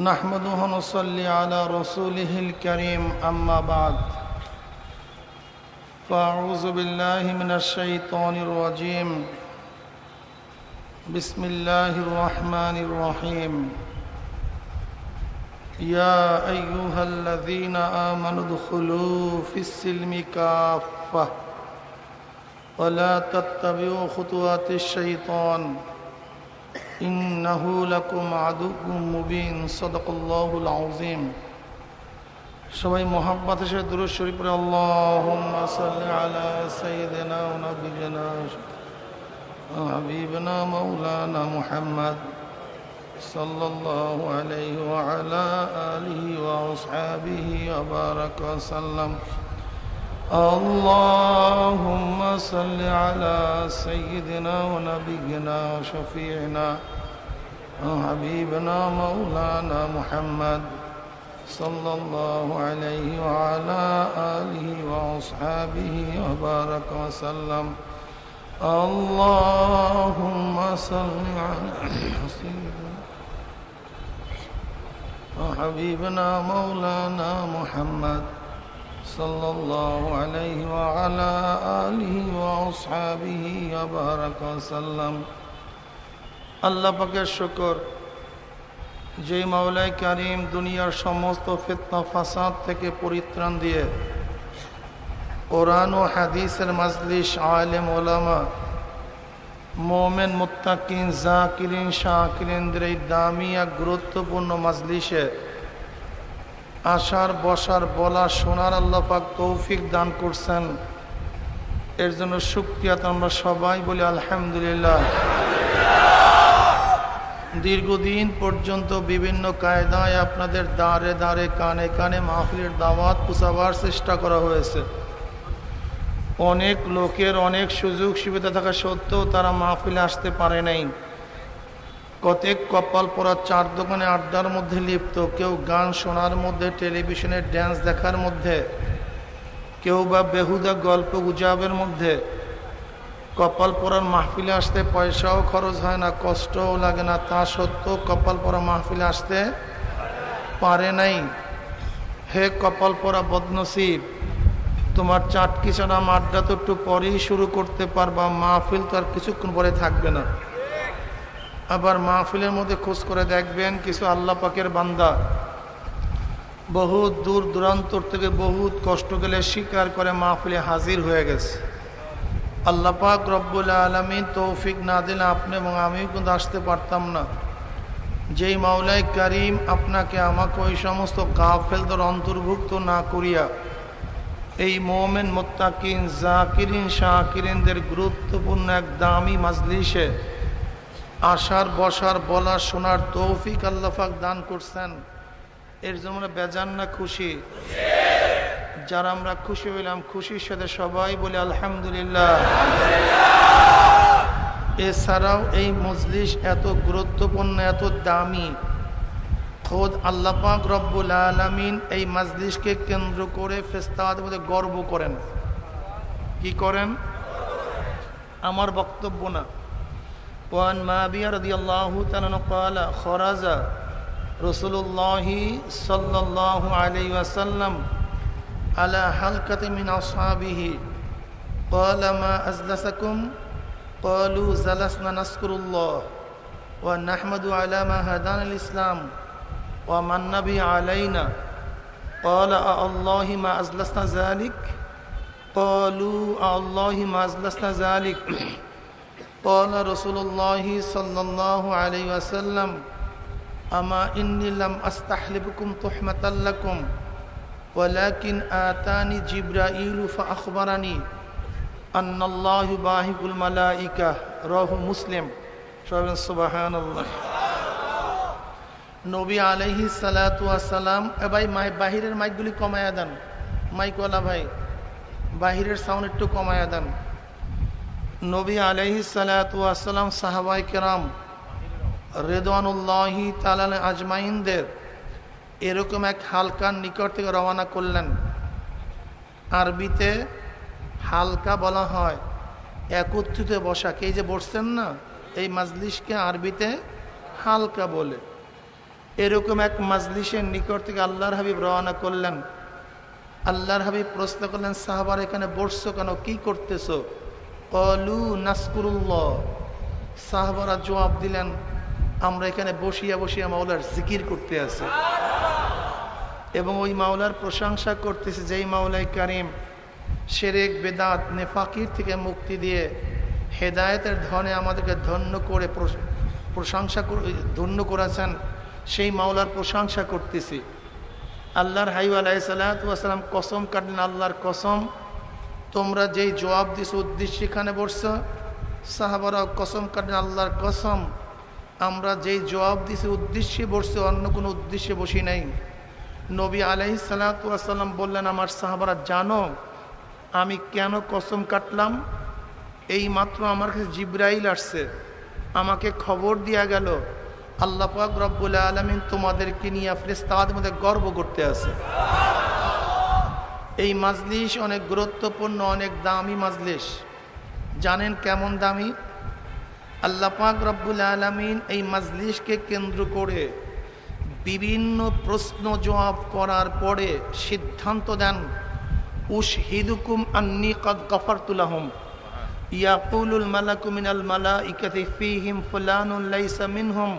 نحمده ونصلي على رسوله الكريم أما بعد. فأعوذ بالله من الشيطان الرجيم. بسم الله الرحمن الرحيم. يا أيها الذين آمنوا ادخلوا في السلم كافة. ولا تتبعوا خطوات الشيطان. إنه لكم عدو مبين صدق الله العظيم সবাই মোহাম্মত এসে দুরুদ শরীফ পড়ে আল্লাহুম্মা সাল্লি আলা সাইয়্যিদিনা ওয়া নাবিয়িনা হাবিবনা মাওলানা মুহাম্মদ সাল্লাল্লাহু আলাইহি ওয়া আলা আলিহি ওয়া আসহাবিহি ওয়া বারাকা ওয়া সাল্লাম اللهم صل على سيدنا ونبينا وشفيعنا وحبيبنا مولانا محمد صلى الله عليه وعلى آله وأصحابه وبارك وسلم. اللهم صل على سيدنا وحبيبنا مولانا محمد صلى الله عليه وعلى آله وأصحابه وبارك وسلم আল্লাহ পাকের শুকর যে মাওলাই কারিম দুনিয়ার সমস্ত ফিতনা ফাসাদ থেকে পরিত্রাণ দিয়ে কোরআন ও হাদিসের মাজলিস আলেম ওলামা মোমেন মুত্তাকিন জাকিরিন শাকিরিনদের এই দামি এক গুরুত্বপূর্ণ মাজলিসে আসার, বসার বলা শোনার আল্লাহ পাক তৌফিক দান করছেন। এর জন্য সুক্রিয়াত আমরা সবাই বলি আলহামদুলিল্লাহ। দীর্ঘদিন পর্যন্ত বিভিন্ন কায়দায় আপনাদের দাঁড়ে দাঁড়ে কানে কানে মাহফিলের দাওয়াত পুষাবার চেষ্টা করা হয়েছে। অনেক লোকের অনেক সুযোগ সুবিধা থাকা সত্ত্বেও তারা মাহফিলে আসতে পারে নাই। কতেক কপাল পরা চার দোকানে আড্ডার মধ্যে লিপ্ত, কেউ গান শোনার মধ্যে টেলিভিশনের ড্যান্স দেখার মধ্যে, কেউ বা বেহুদা গল্প গুজাবের মধ্যে। কপাল পরার মাহফিলে আসতে পয়সাও খরচ হয় না, কষ্টও লাগে না, তা সত্ত্বেও কপাল পরা মাহফিলে আসতে পারে নাই। হে কপাল পরা বদনসিব, তোমার চাটকি ছাড়া আড্ডা তো একটু পরেই শুরু করতে পারবা, মাহফিল তো আর কিছুক্ষণ পরে থাকবে না। আবার মাহফিলের মধ্যে খোঁজ করে দেখবেন কিছু আল্লাহ পাকের বান্দা। বহুত দূর দূরান্তর থেকে বহুত কষ্ট গেলে স্বীকার করে মাহফিলে হাজির হয়ে গেছে। আল্লাহ পাক রব্বুল আলমী তৌফিক না দিলে আপনি এবং আমিও কিন্তু আসতে পারতাম না। যেই মাওলাই করিম আপনাকে আমাকে ওই সমস্ত কাফেলদের অন্তর্ভুক্ত না করিয়া এই মোমেন মোত্তাকিন জাকিরিন শাকিরিনদের গুরুত্বপূর্ণ এক দামি মাজলিসে আসার বসার বলা শোনার তৌফিক আল্লাফাক দান করছেন। এর জন্য বেজান না খুশি। যারা আমরা খুশি হইলাম, খুশির সাথে সবাই বলে আলহামদুলিল্লাহ। এছাড়াও এই মজলিস এত গুরুত্বপূর্ণ, এত দামি। খোদ আল্লাপাক রব্বুল আলমিন এই মজলিসকে কেন্দ্র করে ফেস্তাদের মধ্যে গর্ব করেন। কি করেন? আমার বক্তব্য না। وعن مابية رضي الله تعالى قال خرج رسول الله صلى الله عليه وسلم على حلقة من أصحابه. قال ما أجلسكم قالوا جلسنا نذكر الله ونحمد على ما هدانا الإسلام وما النبي علينا. قال الله ما أجلسنا ذلك؟ قالوا الله ما أجلسنا ذلك. قال رسول الله صلى الله عليه وسلم أما إني لم أستحلبكم تحمة لكم ولكن آتاني جبرائيل فأخبرني أن الله باهق الملائكة رواه مسلم سبحان الله নবী আলহি সালাম ভাই বাহিরের মাইকগুলি কমায়া দেন মাইকওয়ালা ভাই বাহিরের সাউন্ড একটু কমায়া দেন নবী আলহি সালাতাম সাহাবাই কেরাম রেদওয়ানুল্লাহি তালাল আজমাইনদের এরকম এক হালকার নিকট থেকে রওনা করলেন। আরবিতে হালকা বলা হয়, একত্রিত বসা। কে যে বসছেন না, এই মাজলিসকে আরবিতে হালকা বলে। এরকম এক মাজলিসের নিকট থেকে আল্লাহর হাবিব রওনা করলেন। আল্লাহর হাবিব প্রশ্ন করলেন, সাহাবার এখানে বসছো কেন? কি করতেছো? কলু নাসকুরুল্লাহ সাহাবারা জবাব দিলেন, আমরা এখানে বসিয়া বসিয়া মাওলার জিকির করতে আছে। এবং ওই মাওলার প্রশংসা করতেছে, যেই মাওলাই কারিম, সেরেক, বেদাত, নেফাকির থেকে মুক্তি দিয়ে হেদায়তের ধনে আমাদেরকে ধন্য করে প্রশংসা ধন্য করেছেন, সেই মাওলার প্রশংসা করতেছি। আল্লাহর হাইউ আলাইসাল্লাম কসম কাটলেন, আল্লাহর কসম তোমরা যেই জবাব দিস উদ্দেশ্যে এখানে বসছ। সাহাবারা কসম কাটলেন আল্লাহর কসম, আমরা যেই জবাব দিছি উদ্দেশ্যে বসছে, অন্য কোনো উদ্দেশ্যে বসি নাই। নবী আলাই সাল্লাম বললেন, আমার সাহাবারা জানো, আমি কেন কসম কাটলাম? এই মাত্র আমার কাছে জিব্রাইল আসছে, আমাকে খবর দিয়া গেল, আল্লাহ পাক রব্বুল আলমিন তোমাদেরকে নিয়ে ফ্রেস্তাদের মধ্যে গর্ব করতে আছে। এই মাজলিস অনেক গুরুত্বপূর্ণ, অনেক দামি মাজলিস জানেন কেমন দামি? আল্লাহ পাক রব্বুল আলমিন এই মাজলিসকে কেন্দ্র করে বিভিন্ন প্রশ্ন জবাব করার পরে সিদ্ধান্ত দেন উস হিদুকুম আন্নি কদ গফারতুলাহম ইয়াকুলুল মালাকুমিনাল মালা ইকাতি ফিহিম ফুলানুল লাইসা মিনহুম।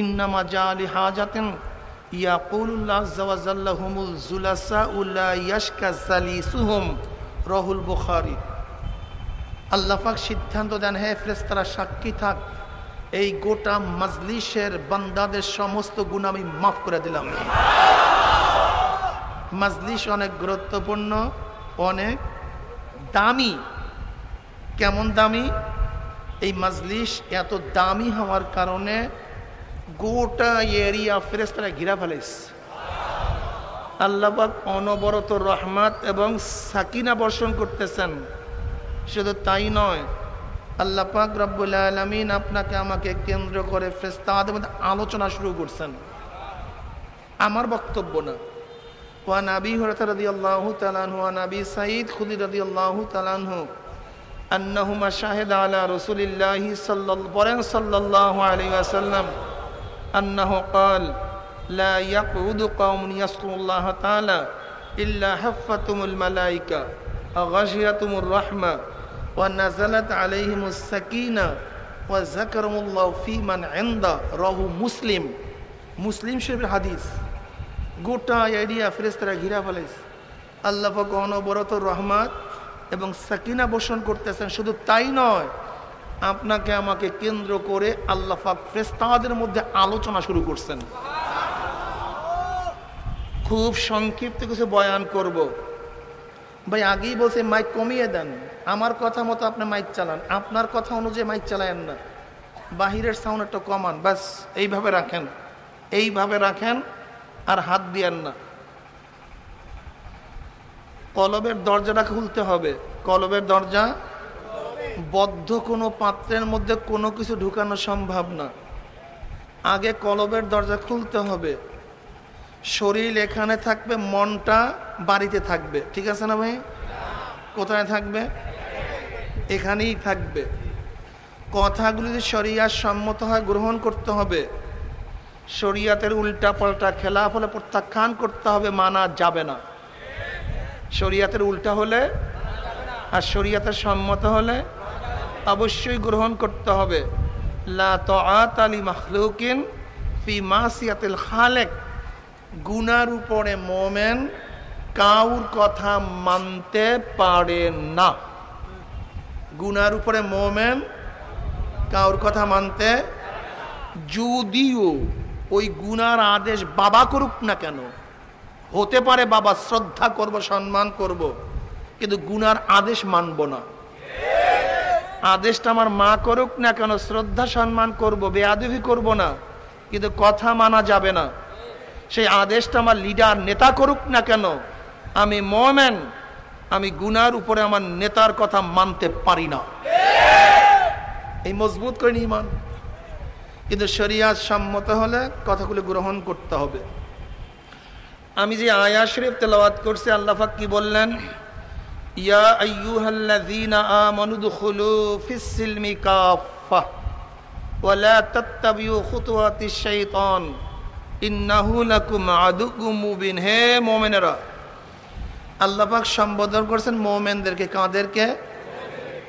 ইন্নামা জালি হাজাতেন। ইয়াকুলুল্লাহ জাওয়াজাল্লাহুমুল জুলাসা উল্লা বুখারী। আল্লাহাক সিদ্ধান্ত দেন, হে ফ্রেস্তারা সাক্ষী থাক। এই গোটা মাজলিসের বান্দাদের সমস্ত গুণ আমি মাফ করে দিলাম। মাজলিস অনেক গুরুত্বপূর্ণ, অনেক দামি। কেমন দামি? এই মাজলিস এত দামি হওয়ার কারণে গোটা এরিয়া ফেরেস্তারা ঘিরা ফেলেছে আল্লাহবাক অনবরত রহমাত এবং সাকিনা বর্ষণ করতেছেন। শুধু তাই নয় আল্লাহ পাক রব্বুল আলমিন আপনাকে আমাকে কেন্দ্র করে ফেস্তাদের মধ্যে আলোচনা শুরু করছেন। আমার বক্তব্য না। ওয়ান আবি হরত রদি আল্লাহ তালানহু ওয়ান আবি সাঈদ খুদি রদি আল্লাহ তালানহু আন্নাহুমা শাহেদ আলা রসুলিল্লাহি সাল্লাল পরেন সাল্লাল্লাহু আলাইহি ওয়াসাল্লাম আন্নাহু قال لا يقعد قوم يذكر الله تعالى إلا حفتهم الملائكة أغشيتهم الرحمة ونزلت عليهم السكينة وذكرهم الله في من عند রাহু মুসলিম মুসলিম শরীফের হাদিস গোটা এরিয়া ফেরেস্তারা ঘিরা ফেলেছে আল্লাহ অনবরত রহমাত এবং সাকিনা বর্ষণ করতেছেন শুধু তাই নয় আপনাকে আমাকে কেন্দ্র করে আল্লাহ ফ্রেস্তাদের মধ্যে আলোচনা শুরু করছেন। খুব সংক্ষিপ্ত কিছু বয়ান করব। ভাই, আগেই বলছে, মাইক কমিয়ে দেন। আমার কথা মতো আপনি মাইক চালান। আপনার কথা অনুযায়ী মাইক চালায়েন না। বাহিরের সাউন্ড একটা কমান। বাস এইভাবে রাখেন। এইভাবে রাখেন আর হাত দিয়েন না। কলবের দরজাটা খুলতে হবে। কলবের দরজা বদ্ধ কোনো পাত্রের মধ্যে কোনো কিছু ঢুকানো সম্ভব না। আগে কলবের দরজা খুলতে হবে। শরীর এখানে থাকবে, মনটা বাড়িতে থাকবে। ঠিক আছে না ভাই? কোথায় থাকবে? এখানেই থাকবে। কথাগুলি যদি শরিয়ার সম্মত হয় গ্রহণ করতে হবে। শরিয়াতের উল্টা পাল্টা খেলা হলে প্রত্যাখ্যান করতে হবে, মানা যাবে না। শরিয়াতের উল্টা হলে আর শরিয়াতের সম্মত হলে অবশ্যই গ্রহণ করতে হবে। লা আলি মাহলুকিন ফি মাসিয়াতিল খালেক। গুনার উপরে মোমেন কাউর কথা মানতে পারে না। গুনার উপরে মোমেন কাউর কথা মানতে যদিও ওই গুনার আদেশ বাবা করুক না কেন, হতে পারে বাবা শ্রদ্ধা করব, সম্মান করব। কিন্তু গুনার আদেশ মানব না। আদেশটা আমার মা করুক না কেন, শ্রদ্ধা সম্মান করব বেআবি করব না। কিন্তু কথা মানা যাবে না। সেই আদেশটা আমার লিডার, নেতা করুক না কেন, আমি মমেন, আমি গুনার উপরে আমার নেতার কথা মানতে পারি না। এই মজবুত করে ইমান। কিন্তু শরিয়াত সম্মত হলে কথাগুলো গ্রহণ করতে হবে। আমি যে আয়া শরীফ তেলাওয়াত করছি আল্লাহাক কি বললেন? ইয়া আইয়ুহাল্লাযীনা আমানু দুখুলু ফিস-সিলমি কাফা ওয়া লা তাত্তাবিউ খুতুওয়াতিশ শাইতান। ইন্নাহুলাকুম আদুকুম মুবিন। হে মোমেনেরা আল্লাপাক সম্বোধন করছেন মোমেনদেরকে, কাঁদেরকে?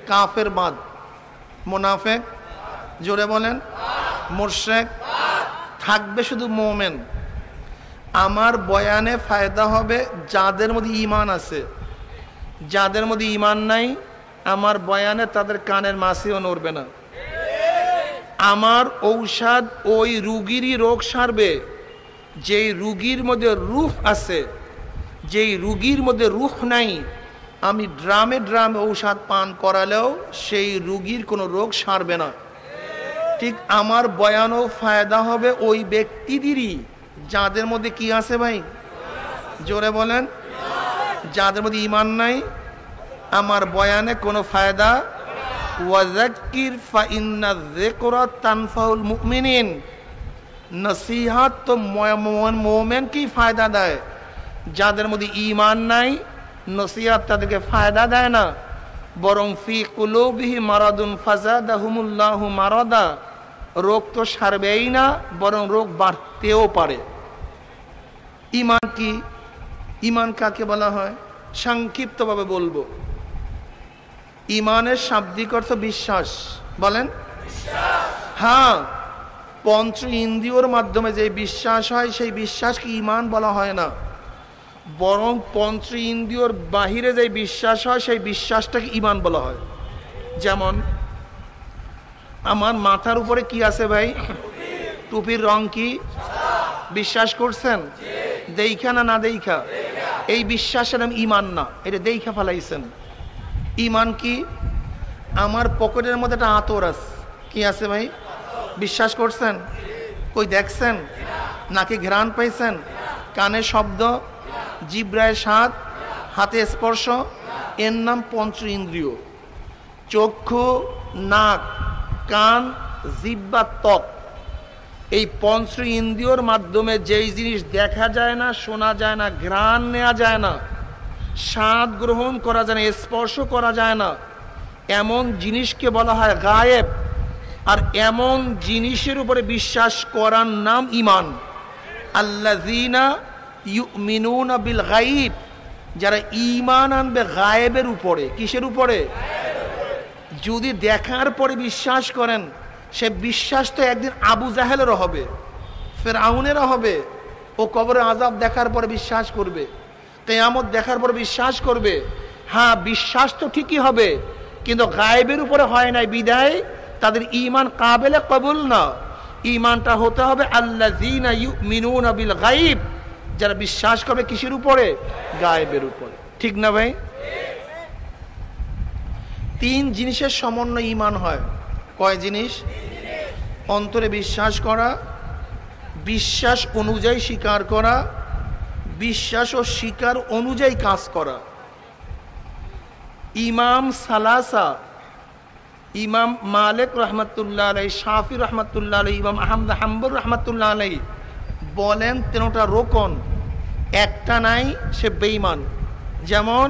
কাফের বাদ। মোনাফেক? জোরে বলেন। মোর্শেক থাকবে শুধু মোমেন। আমার বয়ানে ফায়দা হবে যাদের মধ্যে ইমান আছে। যাদের মধ্যে ইমান নাই, আমার বয়ানে তাদের কানের মাসিও নড়বে না। আমার ঔষধ ওই রুগীরই রোগ সারবে। যেই রুগীর মধ্যে রুহ আছে, যেই রুগীর মধ্যে রুহ নাই, আমি ড্রামে ড্রামে ঔষধ পান করালেও সেই রুগীর কোনো রোগ সারবে না। ঠিক আমার বয়ানও ফায়দা হবে ওই ব্যক্তিদেরই। যাদের মধ্যে কি আছে ভাই? জোরে বলেন। যাদের মধ্যে ইমান নাই, আমার বয়ানে কোনো ফায়দা ফাইন্না তানফাউল নসিহাত তো মোমেনকেই ফায়দা দেয়? যাদের মধ্যে ইমান নাই, নসিহাত তাদেরকে ফায়দা দেয় না। বরং ফি কুলুবিহি মারাদুন ফাজাদাহুমুল্লাহু মারাদা। রোগ তো সারবেই না, বরং রোগ বাড়তেও পারে। ইমান কি? ইমান কাকে বলা হয়? সংক্ষিপ্তভাবে বলব। ইমানের শাব্দিক অর্থ বিশ্বাস। বলেন? হ্যাঁ পঞ্চ ইন্দ্রিয়র মাধ্যমে যে বিশ্বাস হয় সেই বিশ্বাসকে ইমান বলা হয় না। বরং পঞ্চ ইন্দ্রিয়র বাহিরে যে বিশ্বাস হয় সেই বিশ্বাসটাকে ইমান বলা হয়। যেমন আমার মাথার উপরে কি আছে ভাই? টুপির রং কি? বিশ্বাস করছেন? দেইখা না না দেইখা? এই বিশ্বাসের নাম ইমান না। এটা দেইখা ফেলাইছেন। ইমান কি? আমার পকেটের মধ্যে একটা আতর আছে কি আছে ভাই? বিশ্বাস করছেন? কই দেখছেন? নাকি ঘ্রাণ পাইছেন? কানে শব্দ? জিব্রায় স্বাদ? হাতে স্পর্শ? এর নাম পঞ্চ ইন্দ্রিয়। চক্ষু, নাক, কান, জিব্বা, ত্বক। এই পঞ্চ ইন্দ্রিয়র মাধ্যমে যেই জিনিস দেখা যায় না, শোনা যায় না ঘ্রাণ নেওয়া যায় না, স্বাদ গ্রহণ করা যায় না, স্পর্শ করা যায় না, এমন জিনিসকে বলা হয় গায়েব। আর এমন জিনিসের উপরে বিশ্বাস করার নাম ইমান বিল গাইব যারা ইমান আনবে গায়েবের উপরে, কিসের উপরে? যদি দেখার পরে বিশ্বাস করেন সে বিশ্বাস তো একদিন আবু জাহেলেরও হবে ফের আউনেরও হবে। ও কবরে আজাব দেখার পর বিশ্বাস করবে তেয়ামত দেখার পর বিশ্বাস করবে। হ্যাঁ বিশ্বাস তো ঠিকই হবে, কিন্তু গায়েবের উপরে হয় নাই বিদায়, তাদের ইমান কাবেলে কবুল না। ইমানটা হতে হবে আল্লাহ বিল গাইব যারা বিশ্বাস করবে কিসের উপরে? গায়েবের উপরে। ঠিক না ভাই? তিন জিনিসের সমন্বয় ইমান হয়। কয় জিনিস? অন্তরে বিশ্বাস করা, বিশ্বাস অনুযায়ী স্বীকার করা, বিশ্বাস ও স্বীকার অনুযায়ী কাজ করা। ইমাম সালাসা, ইমাম মালিক রহমতুল্লাহ আলাই শাফি রহমতুল্লাহ আলাই ইমাম আহমদ হাম্বুর রহমতুল্লাহ আলাই বলেন তেনোটা রোকন, একটা নাই, সে বেইমান যেমন,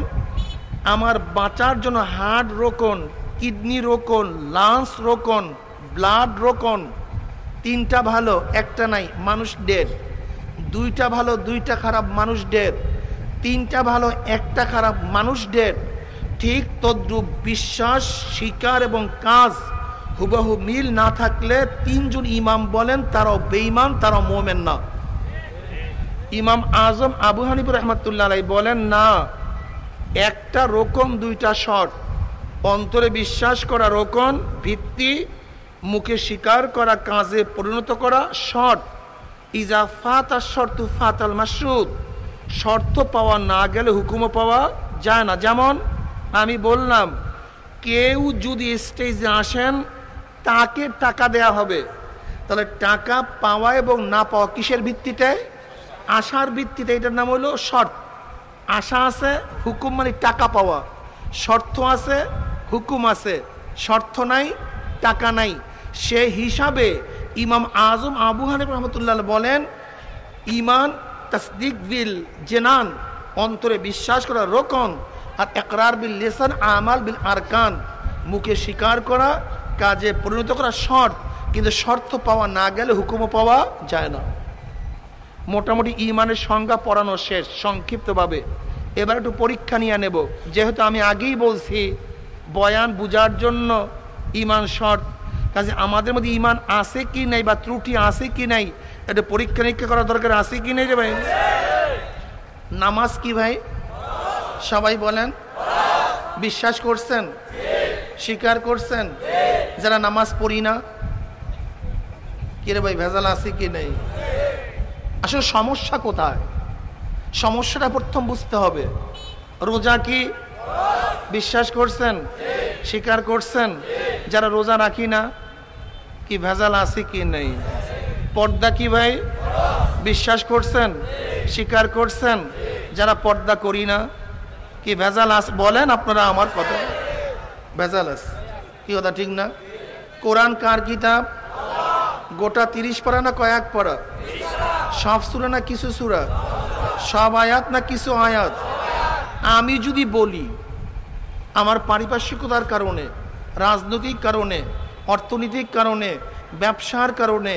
আমার বাঁচার জন্য হার্ট রোকন কিডনি রোকন, লাংস রোকন, ব্লাড রোকন, তিনটা ভালো, একটা নাই, মানুষ ডেড দুইটা ভালো, দুইটা খারাপ, মানুষ ডেড তিনটা ভালো, একটা খারাপ, মানুষ ডেড ঠিক তদ্রুপ বিশ্বাস, শিকার এবং কাজ, হুবহু মিল না থাকলে তিনজন ইমাম বলেন, তারাও বেইমান তারাও মোমেন না। ইমাম আজম আবু হানিবুর রহমতুল্লাহ বলেন, না, একটা রকম দুইটা শর্ট অন্তরে বিশ্বাস করা রোকন, ভিত্তি, মুখে স্বীকার করা কাজে পরিণত করা শর্ট ইজা আর শর্ত ফাতাল মাসুদ শর্ত পাওয়া না গেলে হুকুমও পাওয়া যায় না। যেমন আমি বললাম, কেউ যদি স্টেজে আসেন, তাকে টাকা দেয়া হবে। তাহলে টাকা পাওয়া এবং না পাওয়া কিসের ভিত্তিতে? আশার ভিত্তিতে। এটার নাম হলো শর্ত। আশা আছে, হুকুম মানে টাকা পাওয়া। শর্ত আছে হুকুম আছে, শর্ত নাই, টাকা নাই। সে হিসাবে ইমাম আজম আবু হানিফ রহমতুল্লাহ বলেন, ইমান তসদিক বিল জেনান, অন্তরে বিশ্বাস করা রোকন, আর একরার বিল লেসান, আমাল বিল আরকান, মুখে স্বীকার করা, কাজে পরিণত করা শর্ত, কিন্তু শর্ত পাওয়া না গেলে হুকুমও পাওয়া যায় না। মোটামুটি ইমানের সংজ্ঞা পড়ানো শেষ, সংক্ষিপ্তভাবে। এবার একটু পরীক্ষা নিয়ে নেব। যেহেতু আমি আগেই বলছি বয়ান বুঝার জন্য ইমান শর্ট কাজে আমাদের মধ্যে ইমান আছে কি নাই বা ত্রুটি আছে কি নাই, এটা পরীক্ষা নিরীক্ষা করার দরকার আছে কি নেই রে ভাই? নামাজ কি ভাই? সবাই বলেন। বিশ্বাস করছেন? স্বীকার করছেন? যারা নামাজ পড়ি না কিরে ভাই, ভেজাল আছে কি নেই? আসলে সমস্যা কোথায়? সমস্যাটা প্রথম বুঝতে হবে। রোজা কি? বিশ্বাস করছেন? স্বীকার করছেন? যারা রোজা রাখি না, কি ভেজাল আছে, কি নেই? পর্দা কি ভাই? বিশ্বাস করছেন? স্বীকার করছেন? যারা পর্দা করি না, কি ভেজাল আস বলেন আপনারা আমার কথা। ভেজাল আস কি কথা, ঠিক না? কোরআন কার কিতাব? গোটা তিরিশ পড়া না কয়েক পড়া সব সুরা না কিছু সুরা? সব আয়াত না কিছু আয়াত? আমি যদি বলি আমার পারিপার্শ্বিকতার কারণে, রাজনৈতিক কারণে, অর্থনৈতিক কারণে, ব্যবসার কারণে,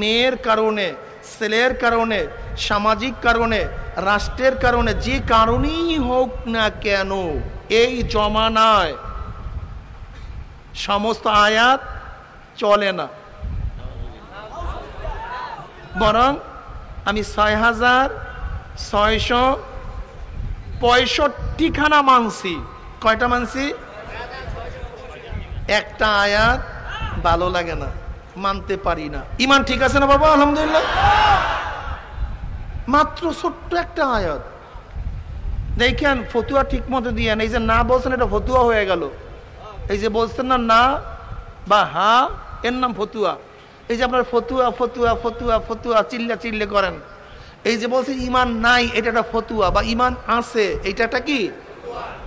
মেয়ের কারণে, ছেলের কারণে, সামাজিক কারণে, রাষ্ট্রের কারণে, যে কারণেই হোক না কেন, এই জমানায় সমস্ত আয়াত চলে না। বরং আমি ছয় হাজার ছয়শো পঁয়ষট্টিখানা মানছি। কয়টা মানছি? একটা আয়াত ভালো লাগে না, মানতে পারি না। ইমান ঠিক আছে না বাবা? আলহামদুলিল্লাহ। মাত্র ছোট্ট একটা আয়াত। দেখেন, ফতুয়া ঠিক মতো দিয়ে এই যে না বলছেন, এটা ফতুয়া হয়ে গেল। এই যে বলছেন না না বা হা, এর নাম ফতুয়া। এই যে আপনার ফতুয়া ফতুয়া ফতুয়া ফতুয়া, চিল্লা চিল্লে করেন। এই যে বলছে ইমান নাই, এটা একটা ফতুয়া বা ইমান আছে। এটা কি?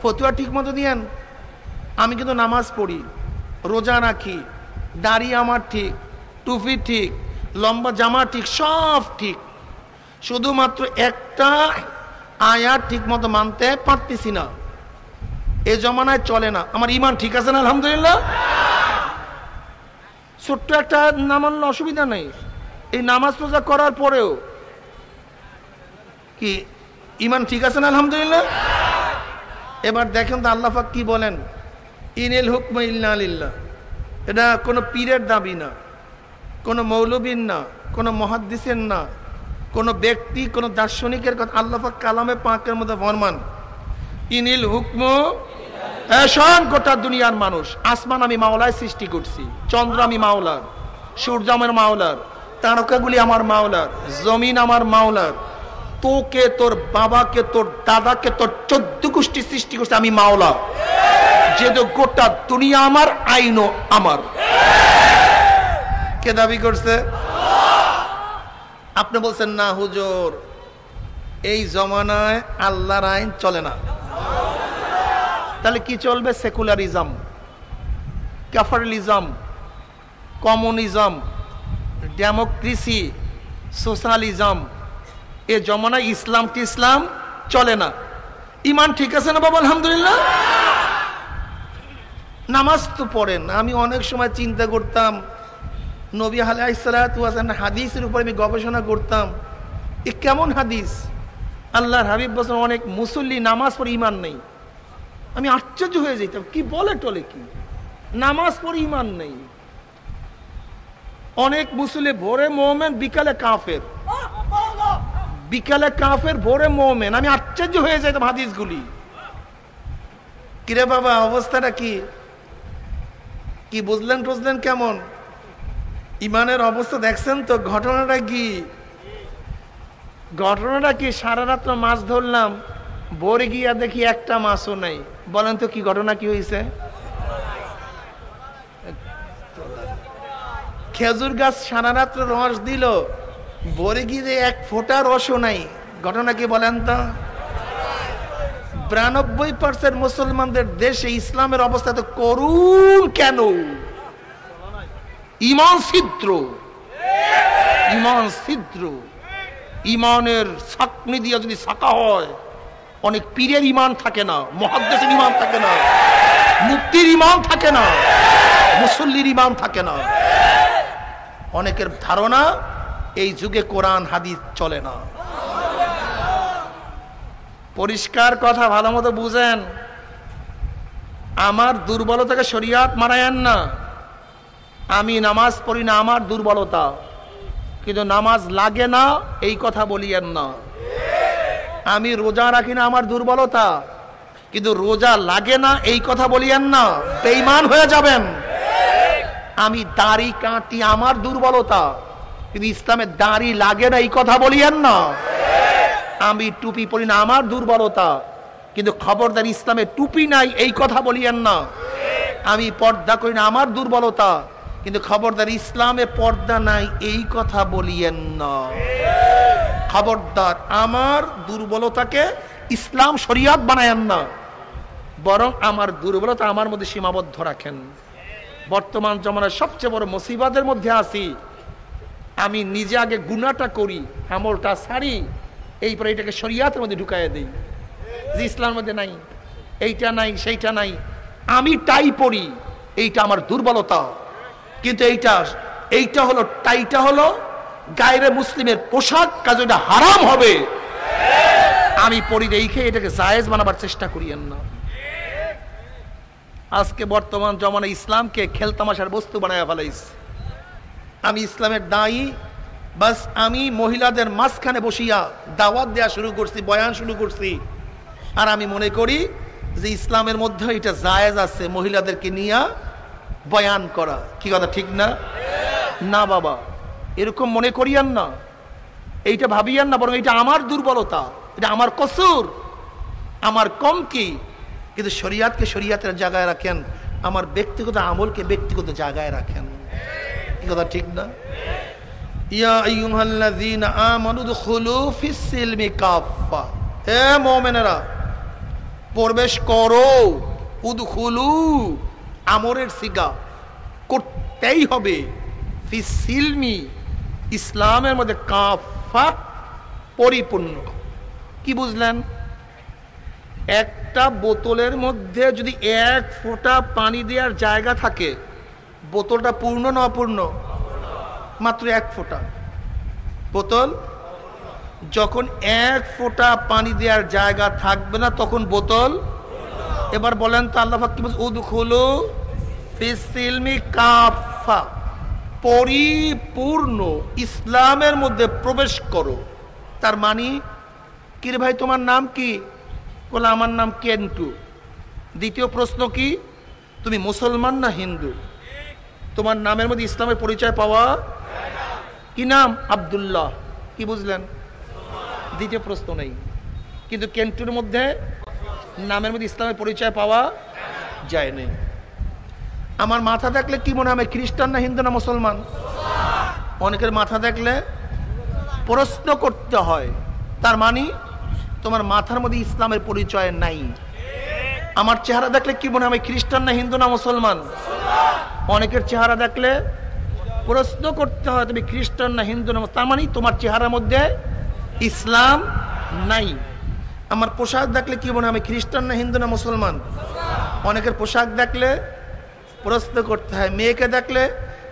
ফতুয়া ঠিক মতো দিয়েন আমি কিন্তু নামাজ পড়ি, রোজা রাখি, দাড়ি আমার ঠিক, টুপি ঠিক, লম্বা জামা ঠিক, সব ঠিক। শুধুমাত্র একটা আয়াত ঠিক মতো মানতে পারতেছি না। এ জমানায় চলে না। আমার ইমান ঠিক আছে না, আলহামদুলিল্লাহ? ছোট্ট একটা নামান্য অসুবিধা নেই। এই নামাজ রোজা করার পরেও কি ইমান ঠিক আছে না, আলহামদুলিল্লাহ? এবার দেখেন তো আল্লাহাক কি বলেন? ইনিল হুকম ইল্লা এটা কোনো পীরের দাবি না, কোনো মৌলবীর না, কোনো মহাদ্দিসের না, কোনো ব্যক্তি, কোনো দার্শনিকের কথা আল্লাহাক কালামে পাঁকের মধ্যে ফরমান। ইনিল হুকম শোন, গোটা দুনিয়ার মানুষ, আসমান আমি মাওলায় সৃষ্টি করছি, চন্দ্র আমি মাওলার, সূর্য আমার মাওলার, তারকাগুলি আমার মাওলার, জমিন আমার মাওলার তোকে, তোর বাবাকে, তোর দাদাকে, তোর চোদ্দ গোষ্ঠী সৃষ্টি করছে আমি মাওলা। যেহেতু গোটা দুনিয়া আমার, আইনও আমার। কে দাবি করছে? আপনি বলছেন, না হুজুর, এই জমানায় আল্লাহর আইন চলে না। তাহলে কি চলবে? সেকুলারিজম ক্যাফারলিজম কমিউনিজম, ডেমোক্রেসি, সোশ্যালিজম এ জমানায় ইসলাম ইসলাম? চলে না। ইমান ঠিক আছে না বাবা, আলহামদুলিল্লাহ? নামাজ তো পড়েন। আমি অনেক সময় চিন্তা করতাম, নবী আলাইসালাম হাদিসের উপরে আমি গবেষণা করতাম। এ কেমন হাদিস? আল্লাহর হাবিব বসন অনেক মুসল্লি নামাজ পড়ে ইমান নেই। আমি আশ্চর্য হয়ে যেতাম, কি বলে টলে কি? নামাজ পড়ে ইমান নেই। অনেক মুসল্লি ভোরে মোহামেন বিকালে কাফের। বিকালে কাফের ভোরে মোমেন। আমি আশ্চর্য হয়ে যেতাম হাদিসগুলি। কিরে বাবা, অবস্থাটা কি? কি বুঝলেন টুঝলেন কেমন? ইমানের অবস্থা দেখছেন তো, ঘটনাটা কি? ঘটনাটা কি? সারা রাত্র মাছ ধরলাম, ভোরে গিয়া দেখি একটা মাছও নেই। বলেন তো কি ঘটনা কি হয়েছে খেজুর গাছ সারা রাত্র রস দিল ভরে গিয়ে এক ফোটা রসও নাই। ঘটনা কি বলেন তো? বিরানব্বই পার্সেন্ট মুসলমানদের দেশে ইসলামের অবস্থা তো করুন কেন? ইমান ছিদ্র। ইমান ছিদ্র। ইমানের সাকনি দিয়ে যদি সাকা হয়, অনেক পীরের ইমান থাকে না, মহাদ্দেশের ইমান থাকে না মুক্তির ইমান থাকে না, মুসল্লির ইমান থাকে না। অনেকের ধারণা এই যুগে কোরআন, হাদিস চলে না। পরিষ্কার কথা, ভালো মতো বুঝেন। আমার দুর্বলতাকে শরিয়াত মারায়েন না। আমি নামাজ পড়ি না, আমার দুর্বলতা। কিন্তু নামাজ লাগে না, এই কথা বলিয়েন না। আমি রোজা রাখি না, আমার দুর্বলতা। কিন্তু রোজা লাগে না, এই কথা বলিয়েন না। বেইমান হয়ে যাবেন। আমি দাড়ি কাটি, আমার দুর্বলতা। কিন্তু ইসলামের দাঁড়ি লাগে না, এই কথা বলিয়েন না। আমি টুপি পরি না, আমার দুর্বলতা। কিন্তু খবরদার ইসলামে টুপি নাই, এই কথা বলিয়েন না। আমি পর্দা করি না, আমার দুর্বলতা। কিন্তু খবরদার ইসলামে পর্দা নাই, এই কথা বলিয়েন না। খবরদার আমার দুর্বলতাকে ইসলাম শরিয়াত বানায়েন না। বরং আমার দুর্বলতা আমার মধ্যে সীমাবদ্ধ রাখেন। বর্তমান জমানার সবচেয়ে বড় মুসিবাদের মধ্যে আছি। আমি নিজে আগে গুণাটা করি, আমলটা সারি, এইপরে এটাকে শরিয়াতের মধ্যে ঢুকাইয়া দিই। যে ইসলামের মধ্যে নাই, এইটা নাই, সেইটা নাই। আমি টাই পড়ি, এইটা আমার দুর্বলতা। কিন্তু এইটা এইটা হলো টাইটা হলো, গায়ের মুসলিমের পোশাক, কাজ এটা হারাম হবে। আমি পড়ি রেখে এটাকে জায়েজ বানাবার চেষ্টা করিয়েন না। আজকে বর্তমান জমানে ইসলামকে খেলতামাশার বস্তু বানায় ফেলাইছে। আমি ইসলামের দায়ী। বাস আমি মহিলাদের মাঝখানে বসিয়া দাওয়াত দেওয়া শুরু করছি, বয়ান শুরু করছি। আর আমি মনে করি যে ইসলামের মধ্যে এটা জায়েজ আছে মহিলাদেরকে নিয়ে বয়ান করা। কি কথা, ঠিক না? না বাবা, এরকম মনে করিয়ান না। এইটা ভাবিয়ান না, বরং এটা আমার দুর্বলতা, এটা আমার কসুর, আমার কম কি কিন্তু শরিয়াতকে শরিয়াতের জায়গায় রাখেন, আমার ব্যক্তিগত আমলকে ব্যক্তিগত জায়গায় রাখেন। কথা ঠিক না? প্রবেশ করো। আমরের করতেই হবে। ইসলামের মধ্যে কাফা পরিপূর্ণ। কি বুঝলেন? একটা বোতলের মধ্যে যদি এক ফোঁটা পানি দেওয়ার জায়গা থাকে বোতলটা পূর্ণ না অপূর্ণ? মাত্র এক ফোঁটা। বোতল? যখন এক ফোঁটা পানি দেওয়ার জায়গা থাকবে না, তখন বোতল? এবার বলেন তো আল্লাহ কি বলছে? কাফা পরিপূর্ণ ইসলামের মধ্যে প্রবেশ করো। তার মানে কিরে ভাই, তোমার নাম কি? বলে, আমার নাম কেন্টু। দ্বিতীয় প্রশ্ন কি? তুমি মুসলমান না হিন্দু? তোমার নামের মধ্যে ইসলামের পরিচয় পাওয়া? কি নাম? আবদুল্লাহ। কি বুঝলেন? দ্বিতীয় প্রশ্ন নেই। কিন্তু কেন্টুর মধ্যে নামের মধ্যে ইসলামের পরিচয় পাওয়া যায় নেই। আমার মাথা দেখলে কি মনে হয় খ্রিস্টান না হিন্দু না মুসলমান? অনেকের মাথা দেখলে প্রশ্ন করতে হয়, তার মানে তোমার মাথার মধ্যে ইসলামের পরিচয় নাই। আমার চেহারা দেখলে কি মনে হয় খ্রিস্টান না হিন্দু না মুসলমান? অনেকের চেহারা দেখলে প্রশ্ন করতে হয়, তুমি খ্রিস্টান না হিন্দু না তার মানে তোমার চেহারার মধ্যে ইসলাম নাই। আমার পোশাক দেখলে কি মনে আমি খ্রিস্টান না হিন্দু না মুসলমান? অনেকের পোশাক দেখলে প্রশ্ন করতে হয়, মেয়েকে দেখলে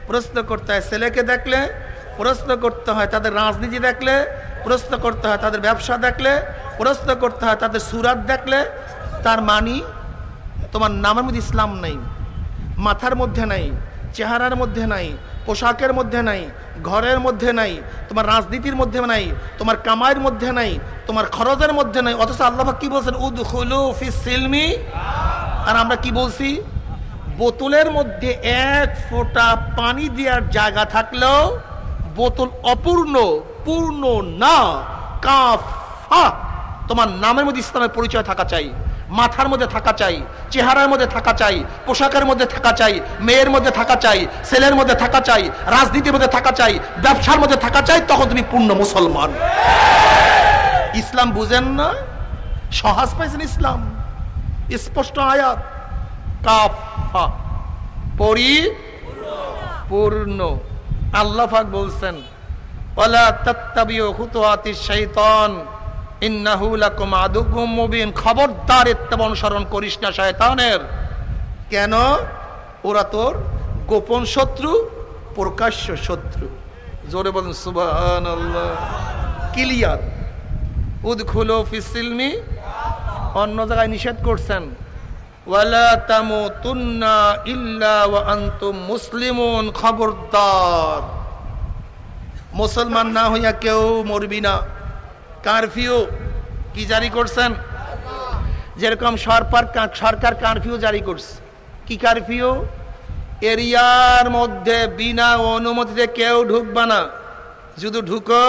প্রশ্ন করতে হয়, ছেলেকে দেখলে প্রশ্ন করতে হয়, তাদের রাজনীতি দেখলে প্রশ্ন করতে হয়, তাদের ব্যবসা দেখলে প্রশ্ন করতে হয়, তাদের সুরাত দেখলে তার মানি তোমার নামের মধ্যে ইসলাম নাই, মাথার মধ্যে নাই, চেহারার মধ্যে নাই, পোশাকের মধ্যে নাই, ঘরের মধ্যে নাই, তোমার রাজনীতির মধ্যে নাই, তোমার কামাইয়ের মধ্যে নাই, তোমার খরচের মধ্যে নাই, অথচ আল্লাহ কি বলছেন? উদ হলু সিলমি। আর আমরা কি বলছি? বোতলের মধ্যে এক ফোঁটা পানি দেওয়ার জায়গা থাকলেও বোতল অপূর্ণ, পূর্ণ না, কাফা। তোমার নামের মধ্যে ইসলামের পরিচয় থাকা চাই। মাথার মধ্যে থাকা চাই, চেহারার মধ্যে থাকা চাই, পোশাকের মধ্যে থাকা চাই, মেয়ের মধ্যে থাকা চাই, ছেলের মধ্যে থাকা চাই, রাজনীতির মধ্যে থাকা চাই, ব্যবসার মধ্যে থাকা চাই, তখন তুমি পূর্ণ মুসলমান। ইসলাম বুঝেন না? সহজ পাইছেন ইসলাম। স্পষ্ট আয়াত। পরি, পূর্ণ। আল্লাহ বলছেন ইন্নাহু লাকুম আদুকুম মুবিন। খবরদার ইত্তেবা অনুসরণ করিস না, শয়তানের। কেন? ওরা তোর গোপন শত্রু, প্রকাশ্য শত্রু। জোরে বলেন আল্লাহ ক্লিয়ার উদখুলো ফিসিলমি। অন্য জায়গায় নিষেধ করছেন। মুসলিমুন। খবরদার। মুসলমান না হইয়া কেউ মরবি না। কারফিউ কি জারি করছেন? যেরকম সরকার সরকার কারফিউ জারি করছে। কি কারফিউ? এরিয়ার মধ্যে বিনা অনুমতিতে কেউ ঢুকবা না। যদি ঢুকো,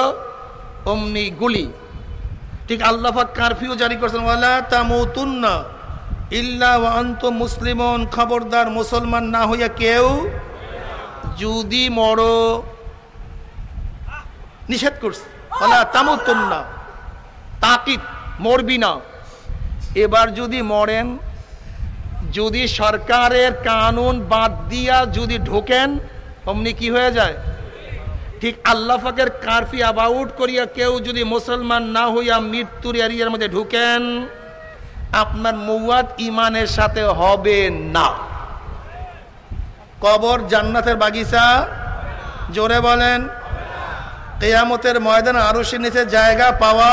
অমনি গুলি। ঠিক আল্লাহাক কারফিউ জারি করছেন, ওয়ালা তামুতুন্না ইল্লা অন্ত মুসলিমন। খবরদার মুসলমান না হইয়া কেউ যদি মরো, নিষেধ করছে। ওলা তামুতুন্না তাকিদ মরবি না। এবার যদি মরেন, যদি সরকারের কানুন বাদ দিয়া যদি ঢোকেন, অমনি কি হয়ে যায়? ঠিক আল্লাহ ফাকের কারফি আবাউট করিয়া কেউ যদি মুসলমান না হইয়া মৃত্যুর এরিয়ার মধ্যে ঢুকেন, আপনার মৌয়াদ ইমানের সাথে হবে না। কবর জান্নাতের বাগিচা, জোরে বলেন, কেয়ামতের ময়দান আরও নিচে জায়গা পাওয়া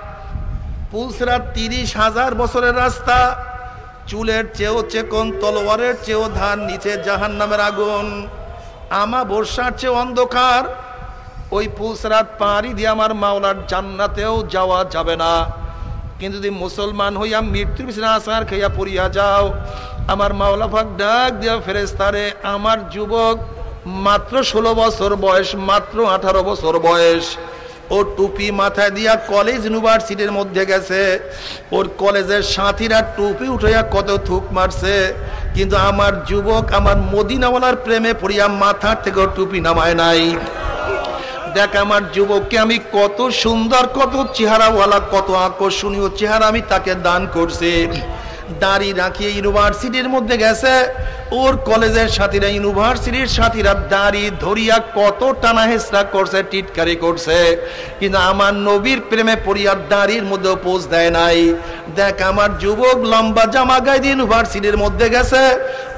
পুলসরাত তিরিশ হাজার বছরের রাস্তা। চুলের চেয়েও চেকন, তলোয়ারের চেয়েও ধান নিচে জাহান নামের আগুন। আমা বর্ষার চেয়ে অন্ধকার। ওই পুলসরাত পাড়ি দিয়ে আমার মাওলার জান্নাতেও যাওয়া যাবে না। কিন্তু যদি মুসলমান হইয়া মৃত্যুর পিছনে আসার খেয়া পড়িয়া যাও, আমার মাওলা ভাগ ডাক দিয়া ফেরেস্তারে আমার যুবক মাত্র ষোলো বছর বয়স, মাত্র আঠারো বছর বয়স। ও টুপি মাথায় দিয়া কলেজ ইউনিভার্সিটির মধ্যে গেছে। ওর কলেজের সাথীরা টুপি উঠাইয়া কত থুক মারছে। কিন্তু আমার যুবক আমার মদিনাওয়ালার প্রেমে পড়িয়া মাথার থেকে টুপি নামায় নাই। দেখ আমার যুবককে আমি কত সুন্দর, কত চেহারাওয়ালা, কত আকর্ষণীয় চেহারা আমি তাকে দান করছি। দাড়ি রাখিয়ে ইউনিভার্সিটির মধ্যে গেছে। ওর কলেজের সাথীরা, ইউনিভার্সিটির সাথীরা দাড়ি ধরিয়া কত টানা হেসরা করছে, টিটকারি করছে। কিন্তু আমার নবীর প্রেমে পড়িয়া দাঁড়ির মধ্যে পোষ দেয় নাই। দেখ, আমার যুবক লম্বা জামা গায়ে ইউনিভার্সিটির মধ্যে গেছে।